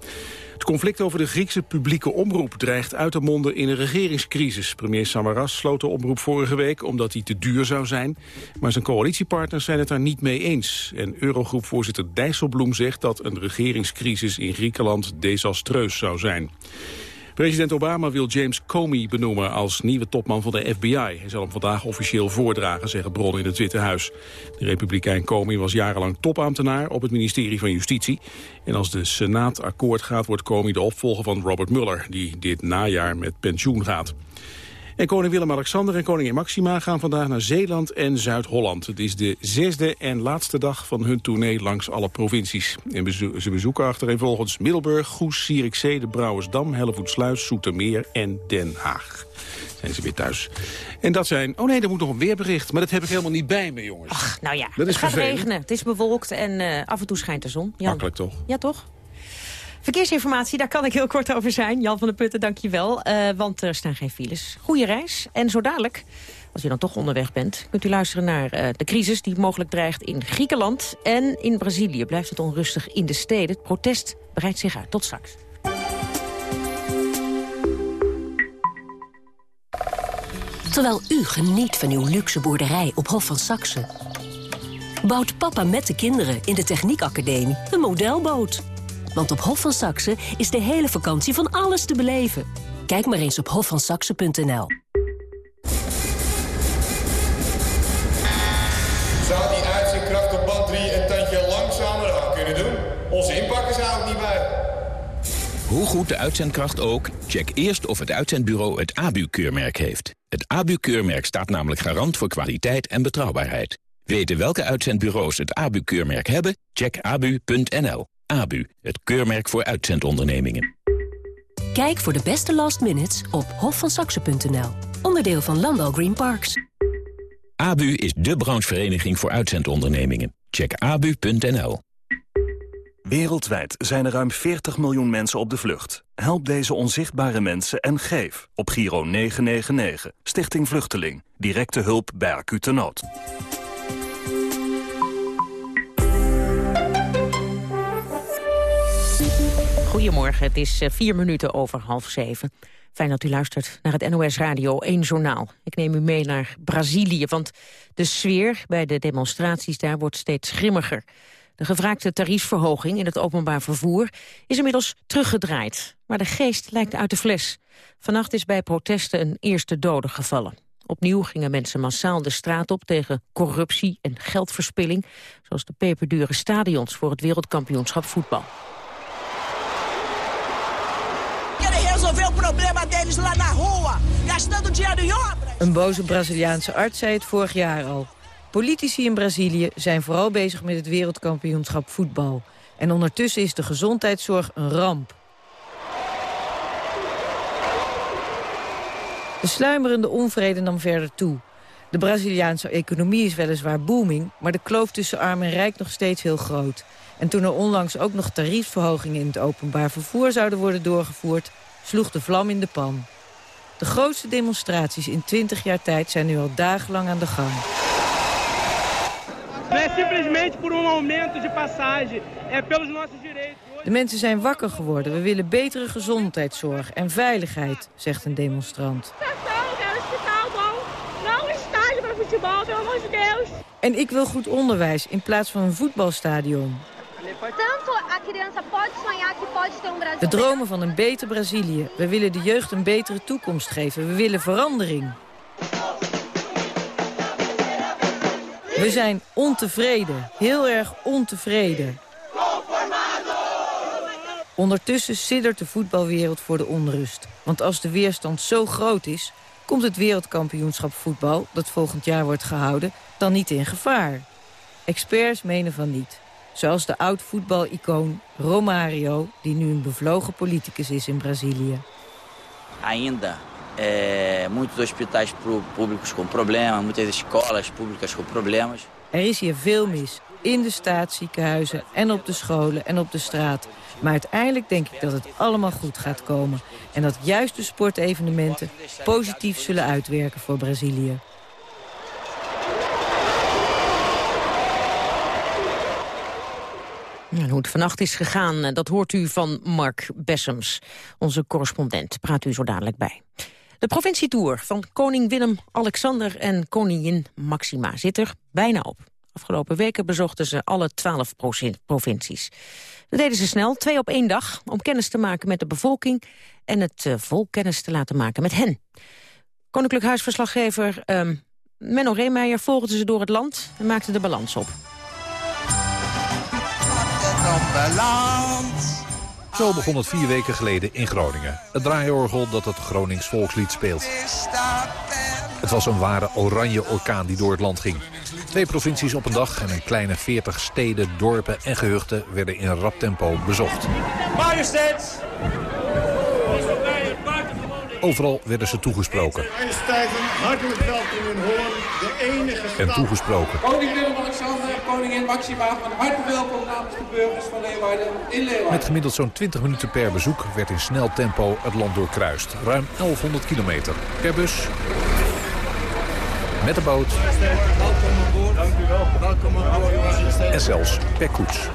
Het conflict over de Griekse publieke omroep dreigt uit te monden in een regeringscrisis. Premier Samaras sloot de omroep vorige week omdat die te duur zou zijn. Maar zijn coalitiepartners zijn het daar niet mee eens. En Eurogroepvoorzitter Dijsselbloem zegt dat een regeringscrisis in Griekenland desastreus zou zijn. President Obama wil James Comey benoemen als nieuwe topman van de FBI. Hij zal hem vandaag officieel voordragen, zeggen bronnen in het Witte Huis. De republikein Comey was jarenlang topambtenaar op het ministerie van Justitie. En als de Senaat akkoord gaat, wordt Comey de opvolger van Robert Mueller... die dit najaar met pensioen gaat. En koning Willem-Alexander en koningin Maxima gaan vandaag naar Zeeland en Zuid-Holland. Het is de zesde en laatste dag van hun tournee langs alle provincies. En ze bezoeken achtereenvolgens Middelburg, Goes, Zierikzee, de Brouwersdam, Hellevoetsluis, Soetermeer en Den Haag. Zijn ze weer thuis. En dat zijn... Oh nee, er moet nog een weerbericht. Maar dat heb ik helemaal niet bij me, jongens. Ach, nou ja, dat het is gaat vervelend. regenen. Het is bewolkt en eh, af en toe schijnt de zon. Jan. Makkelijk toch? Ja, toch? Verkeersinformatie, daar kan ik heel kort over zijn. Jan van der Putten, dank je wel. Eh, want er staan geen files. Goeie reis. En zo dadelijk, als u dan toch onderweg bent... kunt u luisteren naar eh, de crisis die mogelijk dreigt in Griekenland. En in Brazilië blijft het onrustig in de steden. Het protest breidt zich uit. Tot straks. Terwijl u geniet van uw luxe boerderij op Hof van Saxe... bouwt papa met de kinderen in de Techniekacademie een modelboot. Want op Hof van Saxe is de hele vakantie van alles te beleven. Kijk maar eens op hofvansaxe.nl. Zou die uitzendkracht op band 3 een tandje langzamer aan kunnen doen? Onze inpakken zou ook niet bij. Hoe goed de uitzendkracht ook, check eerst of het uitzendbureau het ABU-keurmerk heeft. Het ABU-keurmerk staat namelijk garant voor kwaliteit en betrouwbaarheid. Weten welke uitzendbureaus het ABU-keurmerk hebben? Check abu.nl. ABU, het keurmerk voor uitzendondernemingen. Kijk voor de beste last minutes op hofvansaxe.nl. Onderdeel van Landal Green Parks. ABU is de branchevereniging voor uitzendondernemingen. Check abu.nl. Wereldwijd zijn er ruim 40 miljoen mensen op de vlucht. Help deze onzichtbare mensen en geef op Giro 999, Stichting Vluchteling. Directe hulp bij acute nood. Goedemorgen, het is eh, vier minuten over half zeven. Fijn dat u luistert naar het NOS Radio 1 Journaal. Ik neem u mee naar Brazilië, want de sfeer bij de demonstraties daar wordt steeds grimmiger. De gevraagde tariefverhoging in het openbaar vervoer is inmiddels teruggedraaid. Maar de geest lijkt uit de fles. Vannacht is bij protesten een eerste dode gevallen. Opnieuw gingen mensen massaal de straat op tegen corruptie en geldverspilling... zoals de peperdure stadions voor het wereldkampioenschap voetbal. Resolver o problema deles lá na rua, gastando dinheiro em obras. Een boze Braziliaanse arts zei het vorig jaar al. Politici in Brazilië zijn vooral bezig met het wereldkampioenschap voetbal. En ondertussen is de gezondheidszorg een ramp. De sluimerende onvrede nam verder toe. De Braziliaanse economie is weliswaar booming... maar de kloof tussen arm en rijk nog steeds heel groot. En toen er onlangs ook nog tariefverhogingen in het openbaar vervoer zouden worden doorgevoerd... sloeg de vlam in de pan. De grootste demonstraties in 20 jaar tijd zijn nu al dagenlang aan de gang. Um de mensen zijn wakker geworden. We willen betere gezondheidszorg en veiligheid, zegt een demonstrant. En ik wil goed onderwijs in plaats van een voetbalstadion. We dromen van een beter Brazilië. We willen de jeugd een betere toekomst geven. We willen verandering. We zijn ontevreden. Heel erg ontevreden. Ondertussen siddert de voetbalwereld voor de onrust. Want als de weerstand zo groot is... komt het wereldkampioenschap voetbal, dat volgend jaar wordt gehouden... dan niet in gevaar. Experts menen van niet. Zoals de oud-voetbalicoon Romario... die nu een bevlogen politicus is in Brazilië. ainda é, muitos hospitais públicos com problemas, muitas escolas públicas com problemas. Er is hier veel mis. In de staatsziekenhuizen en op de scholen en op de straat. Maar uiteindelijk denk ik dat het allemaal goed gaat komen. En dat juist de sportevenementen positief zullen uitwerken voor Brazilië. Hoe het vannacht is gegaan, eh, dat hoort u van Mark Bessems. Onze correspondent praat u zo dadelijk bij. De provincietour van koning Willem-Alexander en koningin Maxima zit er bijna op. Afgelopen weken bezochten ze alle twaalf provincies. Dat deden ze snel, twee op één dag, om kennis te maken met de bevolking... en het uh, volk kennis te laten maken met hen. Koninklijk Huisverslaggever um, Menno Reemeijer volgde ze door het land... en maakte de balans op. Zo begon het vier weken geleden in Groningen. Het draaiorgel dat het Gronings volkslied speelt. Het was een ware oranje orkaan die door het land ging. Twee provincies op een dag en een kleine 40 steden, dorpen en gehuchten werden in rap tempo bezocht. Majesteit! Overal werden ze toegesproken. En toegesproken. Koningin Maxima, van harte welkom namens de burgers van Leeuwarden in Leeuwarden. Met gemiddeld zo'n 20 minuten per bezoek werd in snel tempo het land doorkruist. Ruim 1100 kilometer per bus. Met de boot. Welkom aan boord. Dank u wel. Welkom aan boord. En zelfs per koets.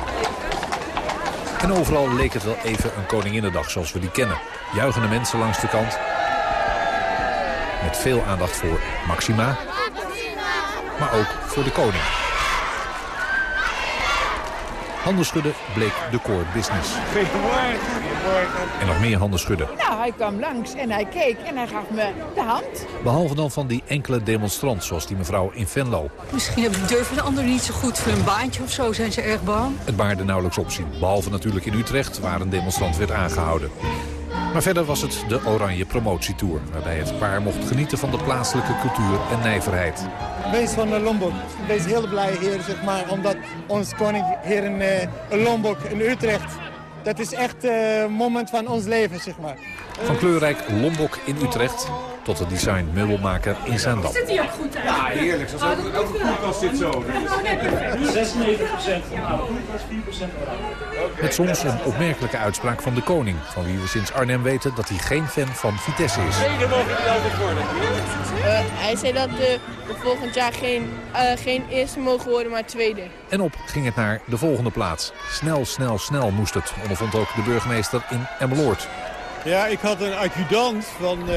En overal leek het wel even een koninginnedag zoals we die kennen. Juichende mensen langs de kant, met veel aandacht voor Maxima, maar ook voor de koning. Handen schudden bleek de core business. En nog meer handen schudden. Nou, hij kwam langs en hij keek en hij gaf me de hand. Behalve dan van die enkele demonstrant, zoals die mevrouw in Venlo. Misschien durven de anderen niet zo goed voor een baantje of zo, zijn ze erg bang. Het baarde nauwelijks opzien. Behalve natuurlijk in Utrecht, waar een demonstrant werd aangehouden. Maar verder was het de Oranje Promotietour... waarbij het paar mocht genieten van de plaatselijke cultuur en nijverheid. Wees van Lombok. Wees heel blij hier, zeg maar, omdat ons koning hier in uh, Lombok, in Utrecht... dat is echt een uh, moment van ons leven, zeg maar. Van kleurrijk Lombok in Utrecht tot het design meubelmaker in Zaandam. Zit hij ook goed uit? Ja, heerlijk. Zoals elke, elke koelkast zit zo. 96% van oude koelkast, 4% Met soms een opmerkelijke uitspraak van de koning... van wie we sinds Arnhem weten dat hij geen fan van Vitesse is. Tweede mogen we altijd worden. Uh, hij zei dat we volgend jaar geen, uh, geen eerste mogen worden, maar tweede. En op ging het naar de volgende plaats. Snel, snel, snel moest het, ondervond ook de burgemeester in Emmeloord. Ja, ik had een adjudant van uh,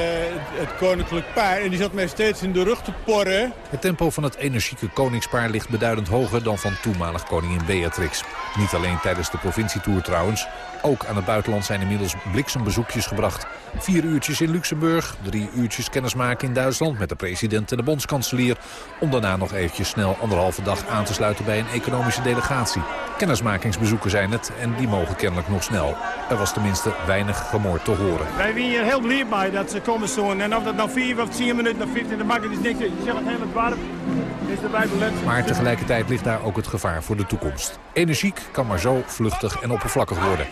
het koninklijk paar en die zat mij steeds in de rug te porren. Het tempo van het energieke koningspaar ligt beduidend hoger dan van toenmalig koningin Beatrix. Niet alleen tijdens de provincietour trouwens. Ook aan het buitenland zijn inmiddels bliksembezoekjes gebracht. Vier uurtjes in Luxemburg, drie uurtjes kennismaken in Duitsland... met de president en de bondskanselier... om daarna nog eventjes snel anderhalve dag aan te sluiten bij een economische delegatie. Kennismakingsbezoeken zijn het en die mogen kennelijk nog snel. Er was tenminste weinig gemoord te horen. Wij zijn hier heel blij bij dat ze komen zo. En of dat nou vier of tien minuten of 15 de maakt, is niks. Je zegt het helemaal warm. Maar tegelijkertijd ligt daar ook het gevaar voor de toekomst. Energiek kan maar zo vluchtig en oppervlakkig worden.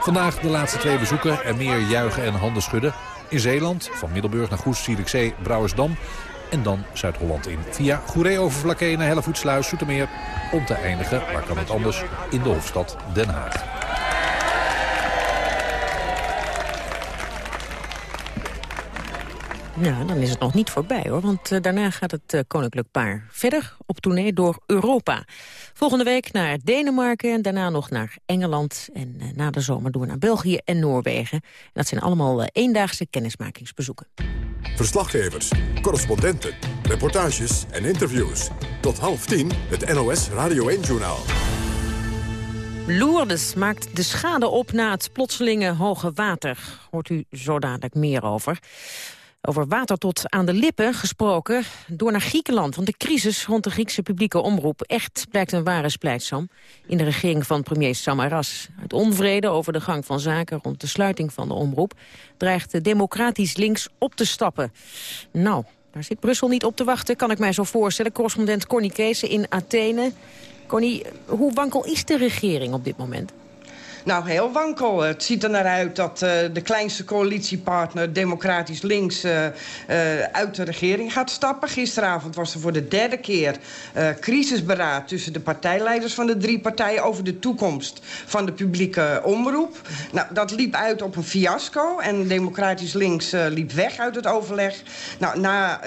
Vandaag de laatste twee bezoeken en meer juichen en handen schudden. In Zeeland, van Middelburg naar Goes, Zierikzee, Brouwersdam en dan Zuid-Holland in. Via Goeree-Overflakkee naar Hellevoetsluis, Zoetermeer... om te eindigen, waar kan het anders, in de hoofdstad Den Haag. Ja, dan is het nog niet voorbij hoor, want uh, daarna gaat het uh, koninklijk paar verder op tournee door Europa. Volgende week naar Denemarken en daarna nog naar Engeland en uh, na de zomer door naar België en Noorwegen. En dat zijn allemaal eendaagse kennismakingsbezoeken. Verslaggevers, correspondenten, reportages en interviews. Tot half tien het NOS Radio 1-journaal. Lourdes maakt de schade op na het plotselinge hoge water. Hoort u zo dadelijk meer over. Over water tot aan de lippen gesproken, door naar Griekenland. Want de crisis rond de Griekse publieke omroep echt blijkt een ware splijtsam in de regering van premier Samaras. Het onvrede over de gang van zaken rond de sluiting van de omroep dreigt democratisch links op te stappen. Nou, daar zit Brussel niet op te wachten, kan ik mij zo voorstellen. Correspondent Connie Kees in Athene. Connie, hoe wankel is de regering op dit moment? Nou, heel wankel. Het ziet er naar uit dat uh, de kleinste coalitiepartner... Democratisch Links uh, uh, uit de regering gaat stappen. Gisteravond was er voor de derde keer crisisberaad... tussen de partijleiders van de drie partijen... over de toekomst van de publieke omroep. Nou, dat liep uit op een fiasco. En Democratisch Links liep weg uit het overleg. Nou, na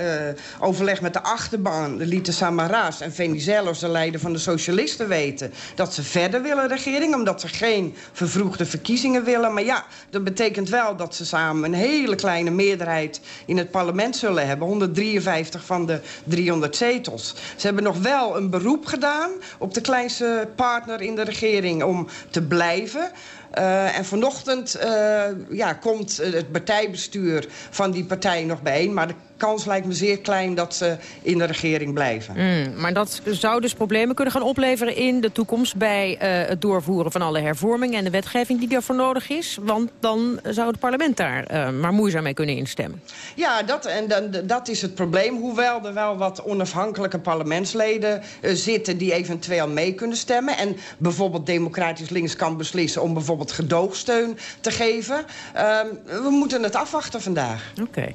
overleg met de achterban lieten Samaras en Venizelos... de leider van de socialisten weten... dat ze verder willen regering... omdat ze geen vervroegde verkiezingen willen. Maar ja, dat betekent wel dat ze samen een hele kleine meerderheid in het parlement zullen hebben. 153 van de 300 zetels. Ze hebben nog wel een beroep gedaan op de kleinste partner in de regering om te blijven. Uh, en vanochtend uh, ja, komt het partijbestuur van die partij nog bijeen. Maar de kans lijkt me zeer klein dat ze in de regering blijven. Mm, maar dat zou dus problemen kunnen gaan opleveren in de toekomst... bij uh, het doorvoeren van alle hervormingen en de wetgeving die daarvoor nodig is. Want dan zou het parlement daar uh, maar moeizaam mee kunnen instemmen. Ja, dat, en dan, dat is het probleem. Hoewel er wel wat onafhankelijke parlementsleden uh, zitten... die eventueel mee kunnen stemmen. En bijvoorbeeld Democratisch Links kan beslissen... om bijvoorbeeld gedoogsteun te geven. Ehm, we moeten het afwachten vandaag. Oké.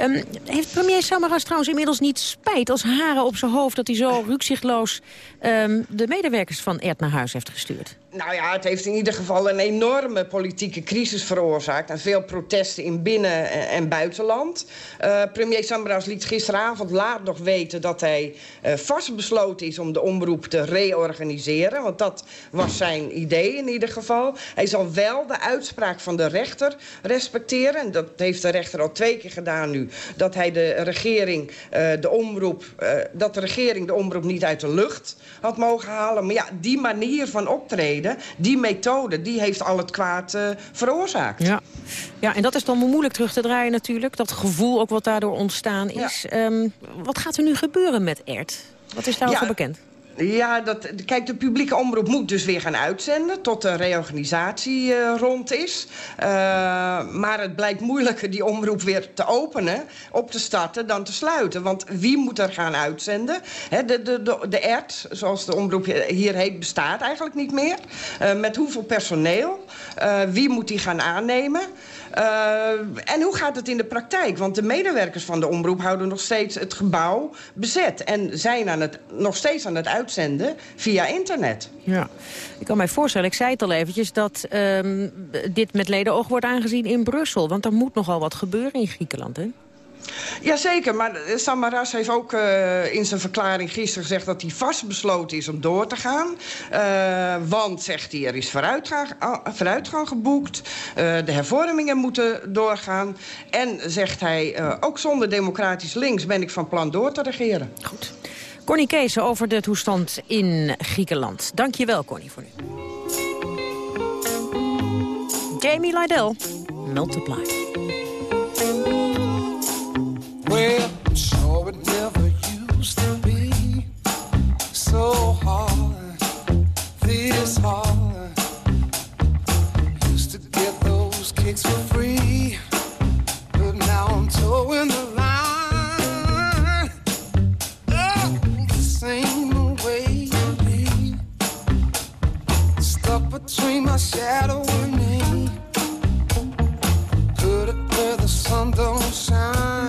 Um, heeft premier Samaras trouwens inmiddels niet spijt als haren op zijn hoofd... dat hij zo rukzichtloos um, de medewerkers van Erd naar huis heeft gestuurd? Nou ja, het heeft in ieder geval een enorme politieke crisis veroorzaakt... en veel protesten in binnen- en buitenland. Uh, premier Samaras liet gisteravond laat nog weten dat hij uh, vastbesloten is... om de omroep te reorganiseren, want dat was zijn idee in ieder geval. Hij zal wel de uitspraak van de rechter respecteren. En dat heeft de rechter al twee keer gedaan nu. Dat hij de regering, uh, de omroep, dat de regering de omroep niet uit de lucht had mogen halen. Maar ja, die manier van optreden die methode, die heeft al het kwaad uh, veroorzaakt. Ja. ja, en dat is dan moeilijk terug te draaien natuurlijk. Dat gevoel ook wat daardoor ontstaan is. Ja. Um, wat gaat er nu gebeuren met ERT? Wat is daarover ja, bekend? Ja, dat, kijk, de publieke omroep moet dus weer gaan uitzenden... tot de reorganisatie uh, rond is. Uh, maar het blijkt moeilijker die omroep weer te openen... op te starten dan te sluiten. Want wie moet er gaan uitzenden? He, de, de, de, de zoals de omroep hier heet, bestaat eigenlijk niet meer. Uh, met hoeveel personeel? wie moet die gaan aannemen? Uh, en hoe gaat het in de praktijk? Want de medewerkers van de omroep houden nog steeds het gebouw bezet... en zijn aan het, nog steeds aan het uitzenden via internet. Ja, ik kan mij voorstellen, ik zei het al eventjes... dat um, dit met ledenoog wordt aangezien in Brussel. Want er moet nogal wat gebeuren in Griekenland, hè? Jazeker, maar Samaras heeft ook uh, in zijn verklaring gisteren gezegd... dat hij vastbesloten is om door te gaan. Uh, want, zegt hij, er is vooruitgang, geboekt. De hervormingen moeten doorgaan. En, zegt hij, ook zonder democratisch links ben ik van plan door te regeren. Goed. Connie Kees over de toestand in Griekenland. Dank je wel, Connie, voor nu. Jamie Lydell, Multiply. I'm sure it never used to be so hard, this hard. Used to get those kicks for free, but now I'm towing the line. Way stuck between my shadow and me. Put it where the sun don't shine.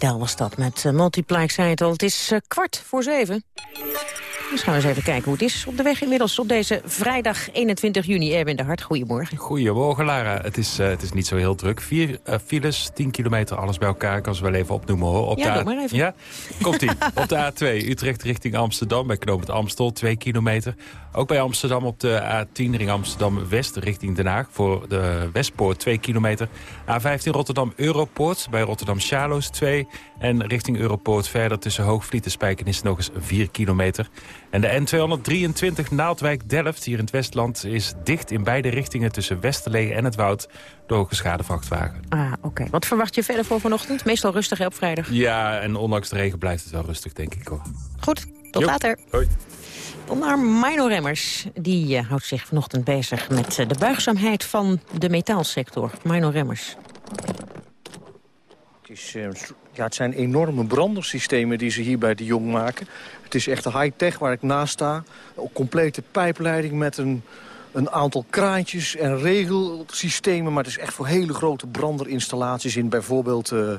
Lydell was dat met uh, Multiply. Ik zei het al, het is eh, kwart voor zeven. Dus gaan we eens even kijken hoe het is op de weg inmiddels op deze vrijdag 21 juni. Erwin de Hart, goedemorgen. Goedemorgen Lara. Het is, eh, het is niet zo heel druk. Vier eh, files, 10 kilometer, alles bij elkaar. Ik kan ze wel even opnoemen hoor. Op Ja, de, maar even. Ja? Komt-ie. op de A2 Utrecht richting Amsterdam bij knooppunt Amstel, 2 kilometer. Ook bij Amsterdam op de A10 ring Amsterdam-West richting Den Haag... voor de Westpoort 2 kilometer. A15 Rotterdam-Europoort bij Rotterdam-Charloes 2... en richting Europoort verder tussen Hoogvliet en Spijkenis nog eens 4 kilometer. En de N223 Naaldwijk-Delft hier in het Westland... is dicht in beide richtingen tussen Westerlee en het Woud... door een geschade vrachtwagen. Ah, oké. Wat verwacht je verder voor vanochtend? Meestal rustig hè, op vrijdag. Ja, en ondanks de regen blijft het wel rustig, denk ik hoor. Goed, tot later. Hoi. Dan naar Mino Remmers. Die eh, houdt zich vanochtend bezig met eh, de buigzaamheid van de metaalsector. Mino Remmers. Het, is, eh, ja, het zijn enorme brandersystemen die ze hier bij de Jong maken. Het is echt high-tech waar ik naast sta. Een complete pijpleiding met een, een aantal kraantjes en regelsystemen. Maar het is echt voor hele grote branderinstallaties in bijvoorbeeld eh,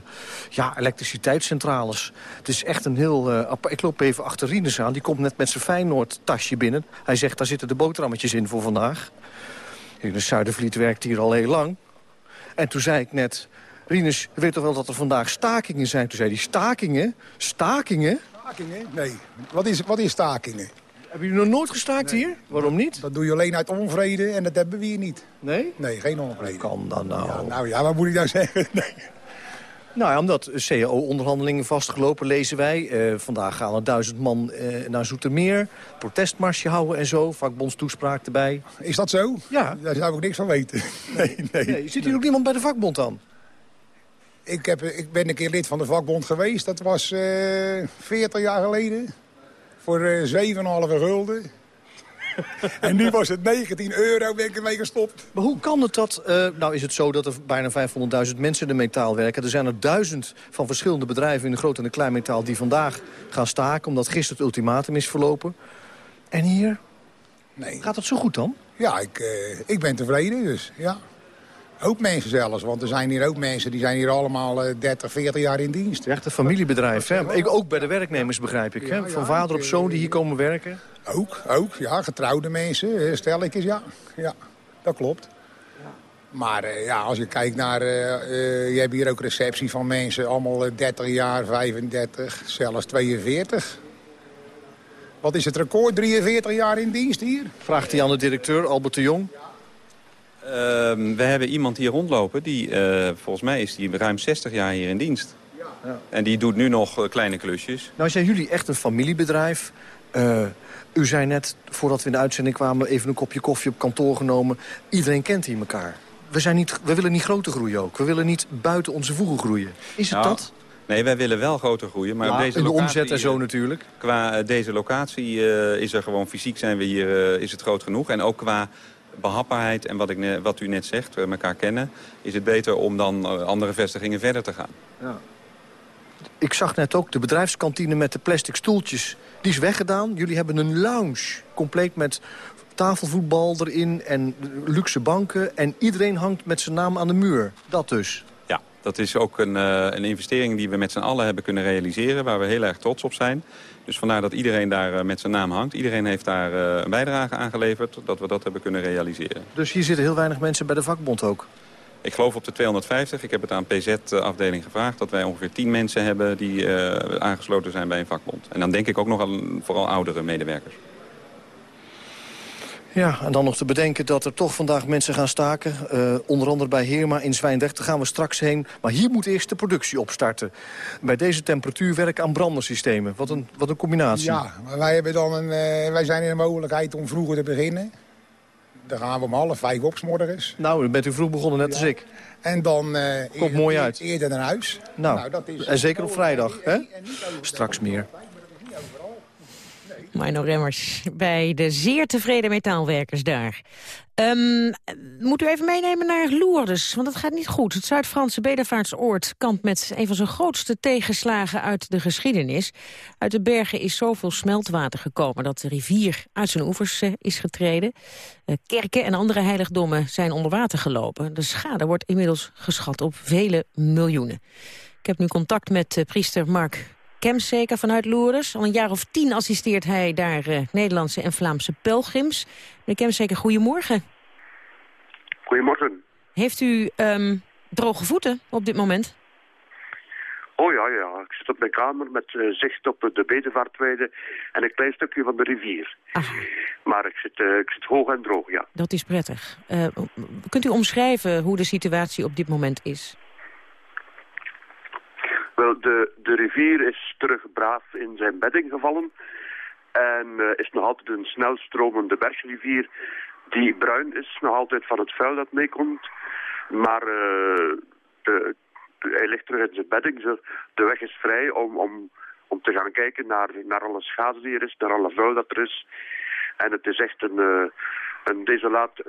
ja, elektriciteitscentrales. Het is echt een heel... apart- ik loop even achter Rinus aan. Die komt net met zijn Feyenoord-tasje binnen. Hij zegt, daar zitten de boterhammetjes in voor vandaag. Rinus Zuidervliet werkt hier al heel lang. En toen zei ik net... Rinus, je weet toch wel dat er vandaag stakingen zijn? Toen zei hij, stakingen? Stakingen? Stakingen? Nee. Wat is, wat is stakingen? Hebben jullie nog nooit gestaakt hier? Waarom niet? Dat doe je alleen uit onvrede en dat hebben we hier niet. Nee? Nee, geen onvrede. kan dan nou? Ja, nou ja, wat moet ik nou zeggen? Nee. Nou ja, omdat CAO-onderhandelingen vastgelopen, lezen wij. Eh, vandaag gaan er duizend man eh, naar Zoetermeer. Protestmarsje houden en zo. Vakbondstoespraak erbij. Is dat zo? Ja. Daar zou ik niks van weten. Nee, nee. Nee, zit hier ook niemand bij de vakbond dan? Ik, heb, ik ben een keer lid van de vakbond geweest. Dat was eh 40 jaar geleden. Voor eh 7,5 gulden. en nu was het 19 euro, ben ik ermee gestopt. Maar hoe kan het dat... eh, nou is het zo dat er bijna 500.000 mensen in de metaal werken. Er zijn er duizend van verschillende bedrijven in de groot en de klein metaal... die vandaag gaan staken, omdat gisteren het ultimatum is verlopen. En hier? Nee. Gaat het zo goed dan? Ja, ik, eh, ik ben tevreden dus, ja. Ook mensen zelfs, want er zijn hier ook mensen... die zijn hier allemaal eh 30, 40 jaar in dienst. Echt een familiebedrijf, hè? Ik, ook bij de werknemers, begrijp ik. Hè? Van vader op zoon die hier komen werken. Ook, ook, ja, getrouwde mensen, eh, stelletjes, ja. Ja, dat klopt. Maar eh, ja, als je kijkt naar... eh, eh, je hebt hier ook receptie van mensen, allemaal eh, 30 jaar, 35, zelfs 42. Wat is het record? 43 jaar in dienst hier? Vraagt hij aan de directeur, Albert de Jong. Ehm, we hebben iemand hier rondlopen, die, eh, volgens mij is die ruim 60 jaar hier in dienst. Ja. En die doet nu nog eh, kleine klusjes. Nou zijn jullie echt een familiebedrijf. Eh, u zei net, voordat we in de uitzending kwamen... even een kopje koffie op kantoor genomen. Iedereen kent hier elkaar. We, zijn niet, we willen niet groter groeien ook. We willen niet buiten onze voegen groeien. Is het Nou, dat? Nee, wij willen wel groter groeien. Maar Ja, op deze in de locatie, omzet en zo natuurlijk. Qua deze locatie eh, is er gewoon fysiek zijn we hier, is het groot genoeg. En ook qua behapbaarheid en wat, ik wat u net zegt, we elkaar kennen... is het beter om dan eh, andere vestigingen verder te gaan. Ja. Ik zag net ook de bedrijfskantine met de plastic stoeltjes. Die is weggedaan. Jullie hebben een lounge. Compleet met tafelvoetbal erin en luxe banken. En iedereen hangt met zijn naam aan de muur. Dat dus. Dat is ook een, eh, een investering die we met z'n allen hebben kunnen realiseren... waar we heel erg trots op zijn. Dus vandaar dat iedereen daar eh, met zijn naam hangt. Iedereen heeft daar eh, een bijdrage aan geleverd dat we dat hebben kunnen realiseren. Dus hier zitten heel weinig mensen bij de vakbond ook. Ik geloof op de 250. Ik heb het aan PZ-afdeling gevraagd... dat wij ongeveer 10 mensen hebben die aangesloten zijn bij een vakbond. En dan denk ik ook nog aan vooral oudere medewerkers. Ja, en dan nog te bedenken dat er toch vandaag mensen gaan staken. Eh, onder andere bij Heerma in Zwijndrecht. Daar gaan we straks heen. Maar hier moet eerst de productie opstarten. Bij deze temperatuur werken aan brandersystemen. Wat een, wat een combinatie. Ja, maar wij, hebben dan een, eh, wij zijn in de mogelijkheid om vroeger te beginnen. Dan gaan we om half vijf op 's morgens. Nou, dan bent u vroeg begonnen, net als ik. En dan eh, Komt mooi uit. eerder naar huis. Nou, dat is- en zeker op vrijdag, hè? Straks meer. Mino Remmers bij de zeer tevreden metaalwerkers daar. Ehm, moet u even meenemen naar Lourdes, want het gaat niet goed. Het Zuid-Franse bedevaartsoord kampt met een van zijn grootste tegenslagen uit de geschiedenis. Uit de bergen is zoveel smeltwater gekomen dat de rivier uit zijn oevers eh, is getreden. Eh, kerken en andere heiligdommen zijn onder water gelopen. De schade wordt inmiddels geschat op vele miljoenen. Ik heb nu contact met eh, priester Mark Kemszeker vanuit Lourdes. Al een jaar of tien assisteert hij daar eh, Nederlandse en Vlaamse pelgrims. Meneer Kemszeker, goedemorgen. Goedemorgen. Heeft u ehm, droge voeten op dit moment? Oh ja, ja. Ik zit op mijn kamer met eh, zicht op de Bedevaartweide en een klein stukje van de rivier. Maar ik zit, eh, ik zit hoog en droog, ja. Dat is prettig. Kunt u omschrijven hoe de situatie op dit moment is? Wel, de, de rivier is terug braaf in zijn bedding gevallen. En eh, is nog altijd een snelstromende bergsrivier die bruin is, nog altijd van het vuil dat meekomt. Maar eh, de, hij ligt terug in zijn bedding. De weg is vrij om, om, om te gaan kijken naar, naar alle schade die er is, naar alle vuil dat er is. En het is echt een, eh, een desolaat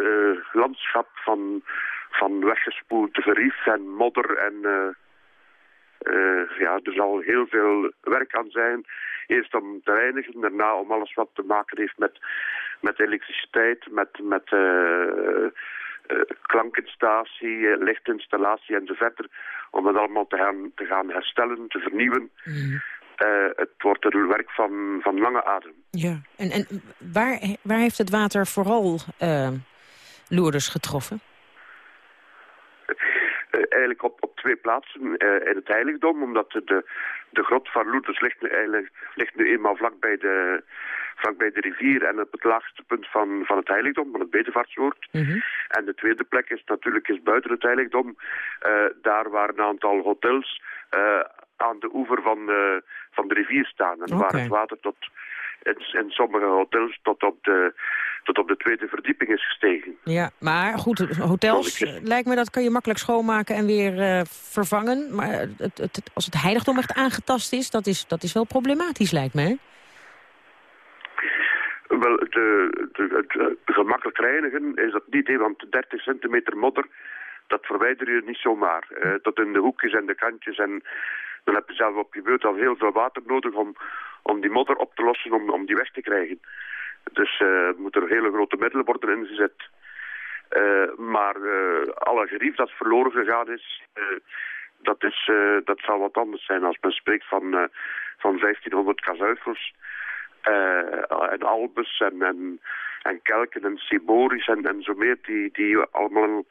landschap van, van weggespoeld gerief en modder en... eh, ja, er zal heel veel werk aan zijn. Eerst om te reinigen, daarna om alles wat te maken heeft met, met elektriciteit, met, met eh, eh, klankinstallatie, lichtinstallatie enzovoort. Om het allemaal te gaan, te gaan herstellen, te vernieuwen. Eh, het wordt een werk van, van lange adem. Ja. En, en waar, waar heeft het water vooral eh, Lourdes getroffen? Eigenlijk op, op twee plaatsen eh, in het heiligdom, omdat de, de, de grot van Lourdes ligt nu, eigenlijk, ligt nu eenmaal vlakbij de, vlakbij de rivier en op het laagste punt van, van het heiligdom, van het bedevaartsoord. En de tweede plek is natuurlijk is buiten het heiligdom, eh, daar waar een aantal hotels eh, aan de oever van, de van de rivier staan. En waar het water tot, in, in sommige hotels tot op, de, tot op de tweede verdieping is gestegen. Ja, maar goed, hotels eh, lijkt me dat kan je makkelijk schoonmaken en weer eh, vervangen. Maar het, het, als het heiligdom echt aangetast is, dat is, dat is wel problematisch lijkt me. hè? Wel, de, de, het eh, gemakkelijk reinigen is dat niet, hè, want 30 centimeter modder, dat verwijder je niet zomaar. Eh, tot in de hoekjes en de kantjes. En dan heb je zelf op je beurt al heel veel water nodig om, om die modder op te lossen, om, om die weg te krijgen. Dus eh moeten er hele grote middelen worden ingezet. Eh, maar eh, alle gerief dat verloren gegaan is, dat, is dat zal wat anders zijn als men spreekt van, van 1500 kazuifels. eh, en albus en, en, en kelken en ciboris en, en zo meer die, die allemaal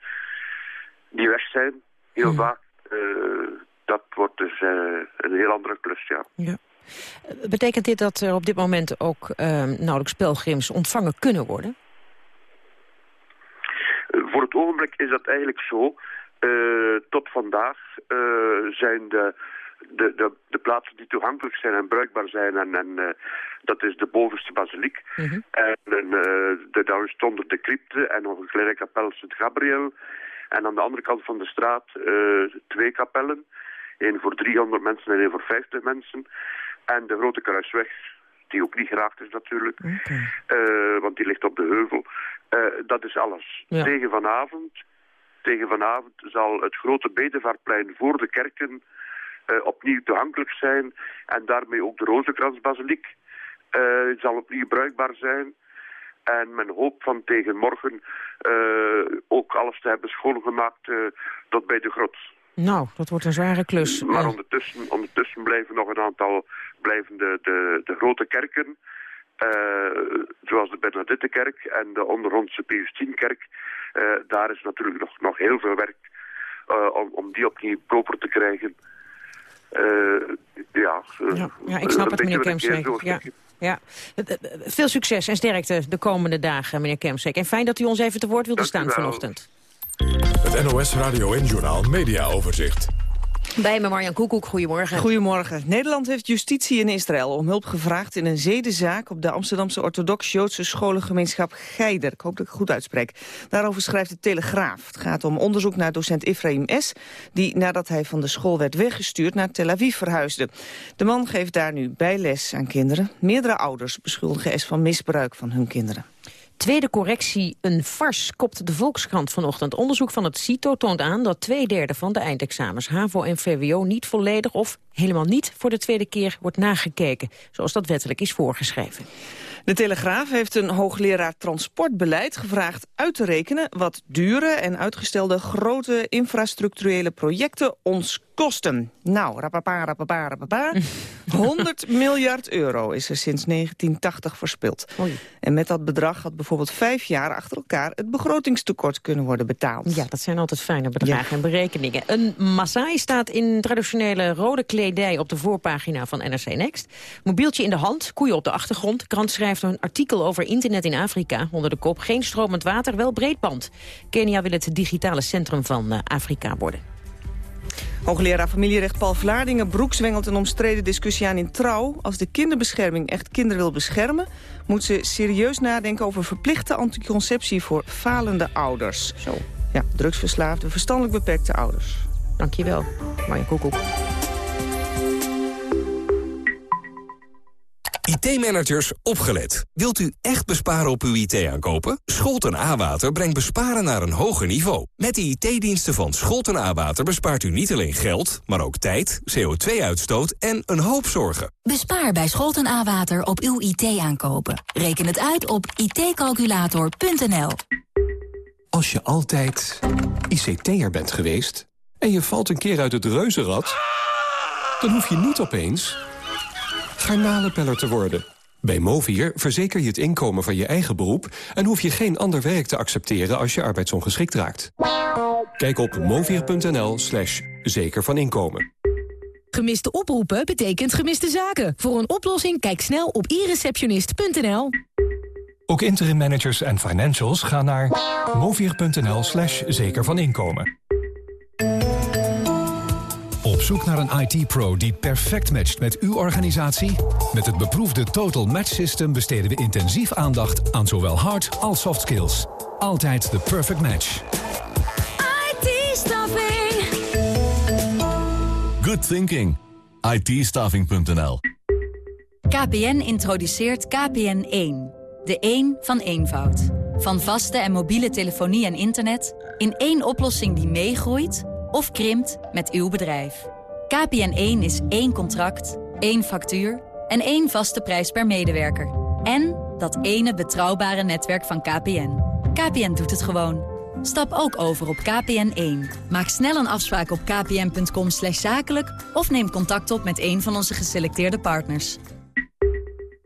die weg zijn, heel vaak. Dat wordt dus eh, een heel andere klus, ja. Ja. Betekent dit dat er op dit moment ook eh, nauwelijks pelgrims ontvangen kunnen worden? Eh, voor het ogenblik is dat eigenlijk zo. Eh, tot vandaag zijn de, de, de, de plaatsen die toegankelijk zijn en bruikbaar zijn. En, en dat is de bovenste basiliek. En eh, de, daar stond de crypte en nog een kleine kapel Sint-Gabriel. En aan de andere kant van de straat twee kapellen. Eén voor 300 mensen en één voor 50 mensen. En de grote kruisweg, die ook niet geraakt is natuurlijk. Eh, want die ligt op de heuvel. Eh, dat is alles. Ja. Tegen vanavond, tegen vanavond zal het grote bedevaartplein voor de kerken eh, opnieuw toegankelijk zijn. En daarmee ook de Rozenkransbasiliek eh, zal opnieuw bruikbaar zijn. En men hoopt van tegen morgen ook alles te hebben schoongemaakt tot bij de grot. Nou, dat wordt een zware klus. Maar Eh, ondertussen, ondertussen blijven nog een aantal blijven de, de, de grote kerken, eh, zoals de Bernadettekerk en de ondergrondse Pius X-kerk. eh, daar is natuurlijk nog, nog heel veel werk om, om die opnieuw proper te krijgen. Ja, ja, ja, ik snap het, meneer Kemsek. Ja, ja. Veel succes en sterkte de komende dagen, meneer Kemsek. En fijn dat u ons even te woord wilde Dank staan vanochtend. Het NOS Radio en Journaal Media Overzicht. Bij me Marjan Koekoek, goedemorgen. Goedemorgen. Nederland heeft justitie in Israël om hulp gevraagd in een zedenzaak op de Amsterdamse orthodox-Joodse scholengemeenschap Geider. Ik hoop dat ik het goed uitspreek. Daarover schrijft de Telegraaf. Het gaat om onderzoek naar docent Ephraim S., die nadat hij van de school werd weggestuurd naar Tel Aviv verhuisde. De man geeft daar nu bijles aan kinderen. Meerdere ouders beschuldigen S van misbruik van hun kinderen. Tweede correctie, een fars, kopt de Volkskrant vanochtend. Onderzoek van het CITO toont aan dat twee derde van de eindexamens HAVO en VWO niet volledig of helemaal niet voor de tweede keer wordt nagekeken, zoals dat wettelijk is voorgeschreven. De Telegraaf heeft een hoogleraar transportbeleid gevraagd uit te rekenen wat dure en uitgestelde grote infrastructurele projecten ons kosten. Nou, rapapa, rapapa, rapapa. 100 miljard euro is er sinds 1980 verspild. En met dat bedrag had bijvoorbeeld vijf jaar achter elkaar het begrotingstekort kunnen worden betaald. Ja, dat zijn altijd fijne bedragen en berekeningen. Een Maasai staat in traditionele rode kledij op de voorpagina van NRC Next. Mobieltje in de hand, koeien op de achtergrond. De krant schrijft een artikel over internet in Afrika. Onder de kop geen stromend water, wel breedband. Kenia wil het digitale centrum van eh, Afrika worden. Hoogleraar familierecht Paul Vlaardingen broek zwengelt een omstreden discussie aan in Trouw. Als de kinderbescherming echt kinderen wil beschermen... moet ze serieus nadenken over verplichte anticonceptie voor falende ouders. Zo. Ja, drugsverslaafde, verstandelijk beperkte ouders. Dankjewel, Marja Koekoek. IT-managers, opgelet. Wilt u echt besparen op uw IT-aankopen? Scholten A-Water brengt besparen naar een hoger niveau. Met de IT-diensten van Scholten A-Water bespaart u niet alleen geld... maar ook tijd, CO2-uitstoot en een hoop zorgen. Bespaar bij Scholten A-Water op uw IT-aankopen. Reken het uit op itcalculator.nl. Als je altijd ICT'er bent geweest... en je valt een keer uit het reuzenrad... dan hoef je niet opeens garnalenpeller te worden. Bij Movier verzeker je het inkomen van je eigen beroep... en hoef je geen ander werk te accepteren als je arbeidsongeschikt raakt. Kijk op movier.nl slash zeker van inkomen. Gemiste oproepen betekent gemiste zaken. Voor een oplossing kijk snel op ireceptionist.nl. Ook interim managers en financials gaan naar movier.nl slash zeker van inkomen. Zoek naar een IT-pro die perfect matcht met uw organisatie? Met het beproefde Total Match System besteden we intensief aandacht aan zowel hard als soft skills. Altijd de perfect match. IT-staffing. Good thinking. it KPN introduceert KPN1. De 1 van eenvoud. Van vaste en mobiele telefonie en internet... in één oplossing die meegroeit of krimpt met uw bedrijf. KPN1 is één contract, één factuur en één vaste prijs per medewerker. En dat ene betrouwbare netwerk van KPN. KPN doet het gewoon. Stap ook over op KPN1. Maak snel een afspraak op kpn.com zakelijk... of neem contact op met een van onze geselecteerde partners.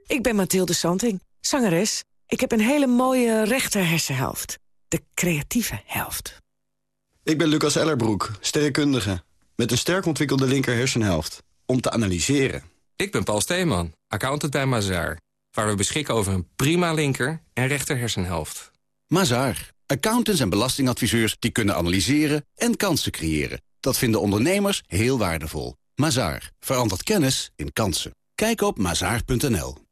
Ik ben Mathilde Santing, zangeres. Ik heb een hele mooie rechter hersenhelft. De creatieve helft. Ik ben Lucas Ellerbroek, sterrenkundige. Met een sterk ontwikkelde linker hersenhelft. Om te analyseren. Ik ben Paul Steeman, accountant bij Mazaar. Waar we beschikken over een prima linker en rechter hersenhelft. Mazaar. Accountants en belastingadviseurs die kunnen analyseren en kansen creëren. Dat vinden ondernemers heel waardevol. Mazaar. Verandert kennis in kansen. Kijk op mazaar.nl.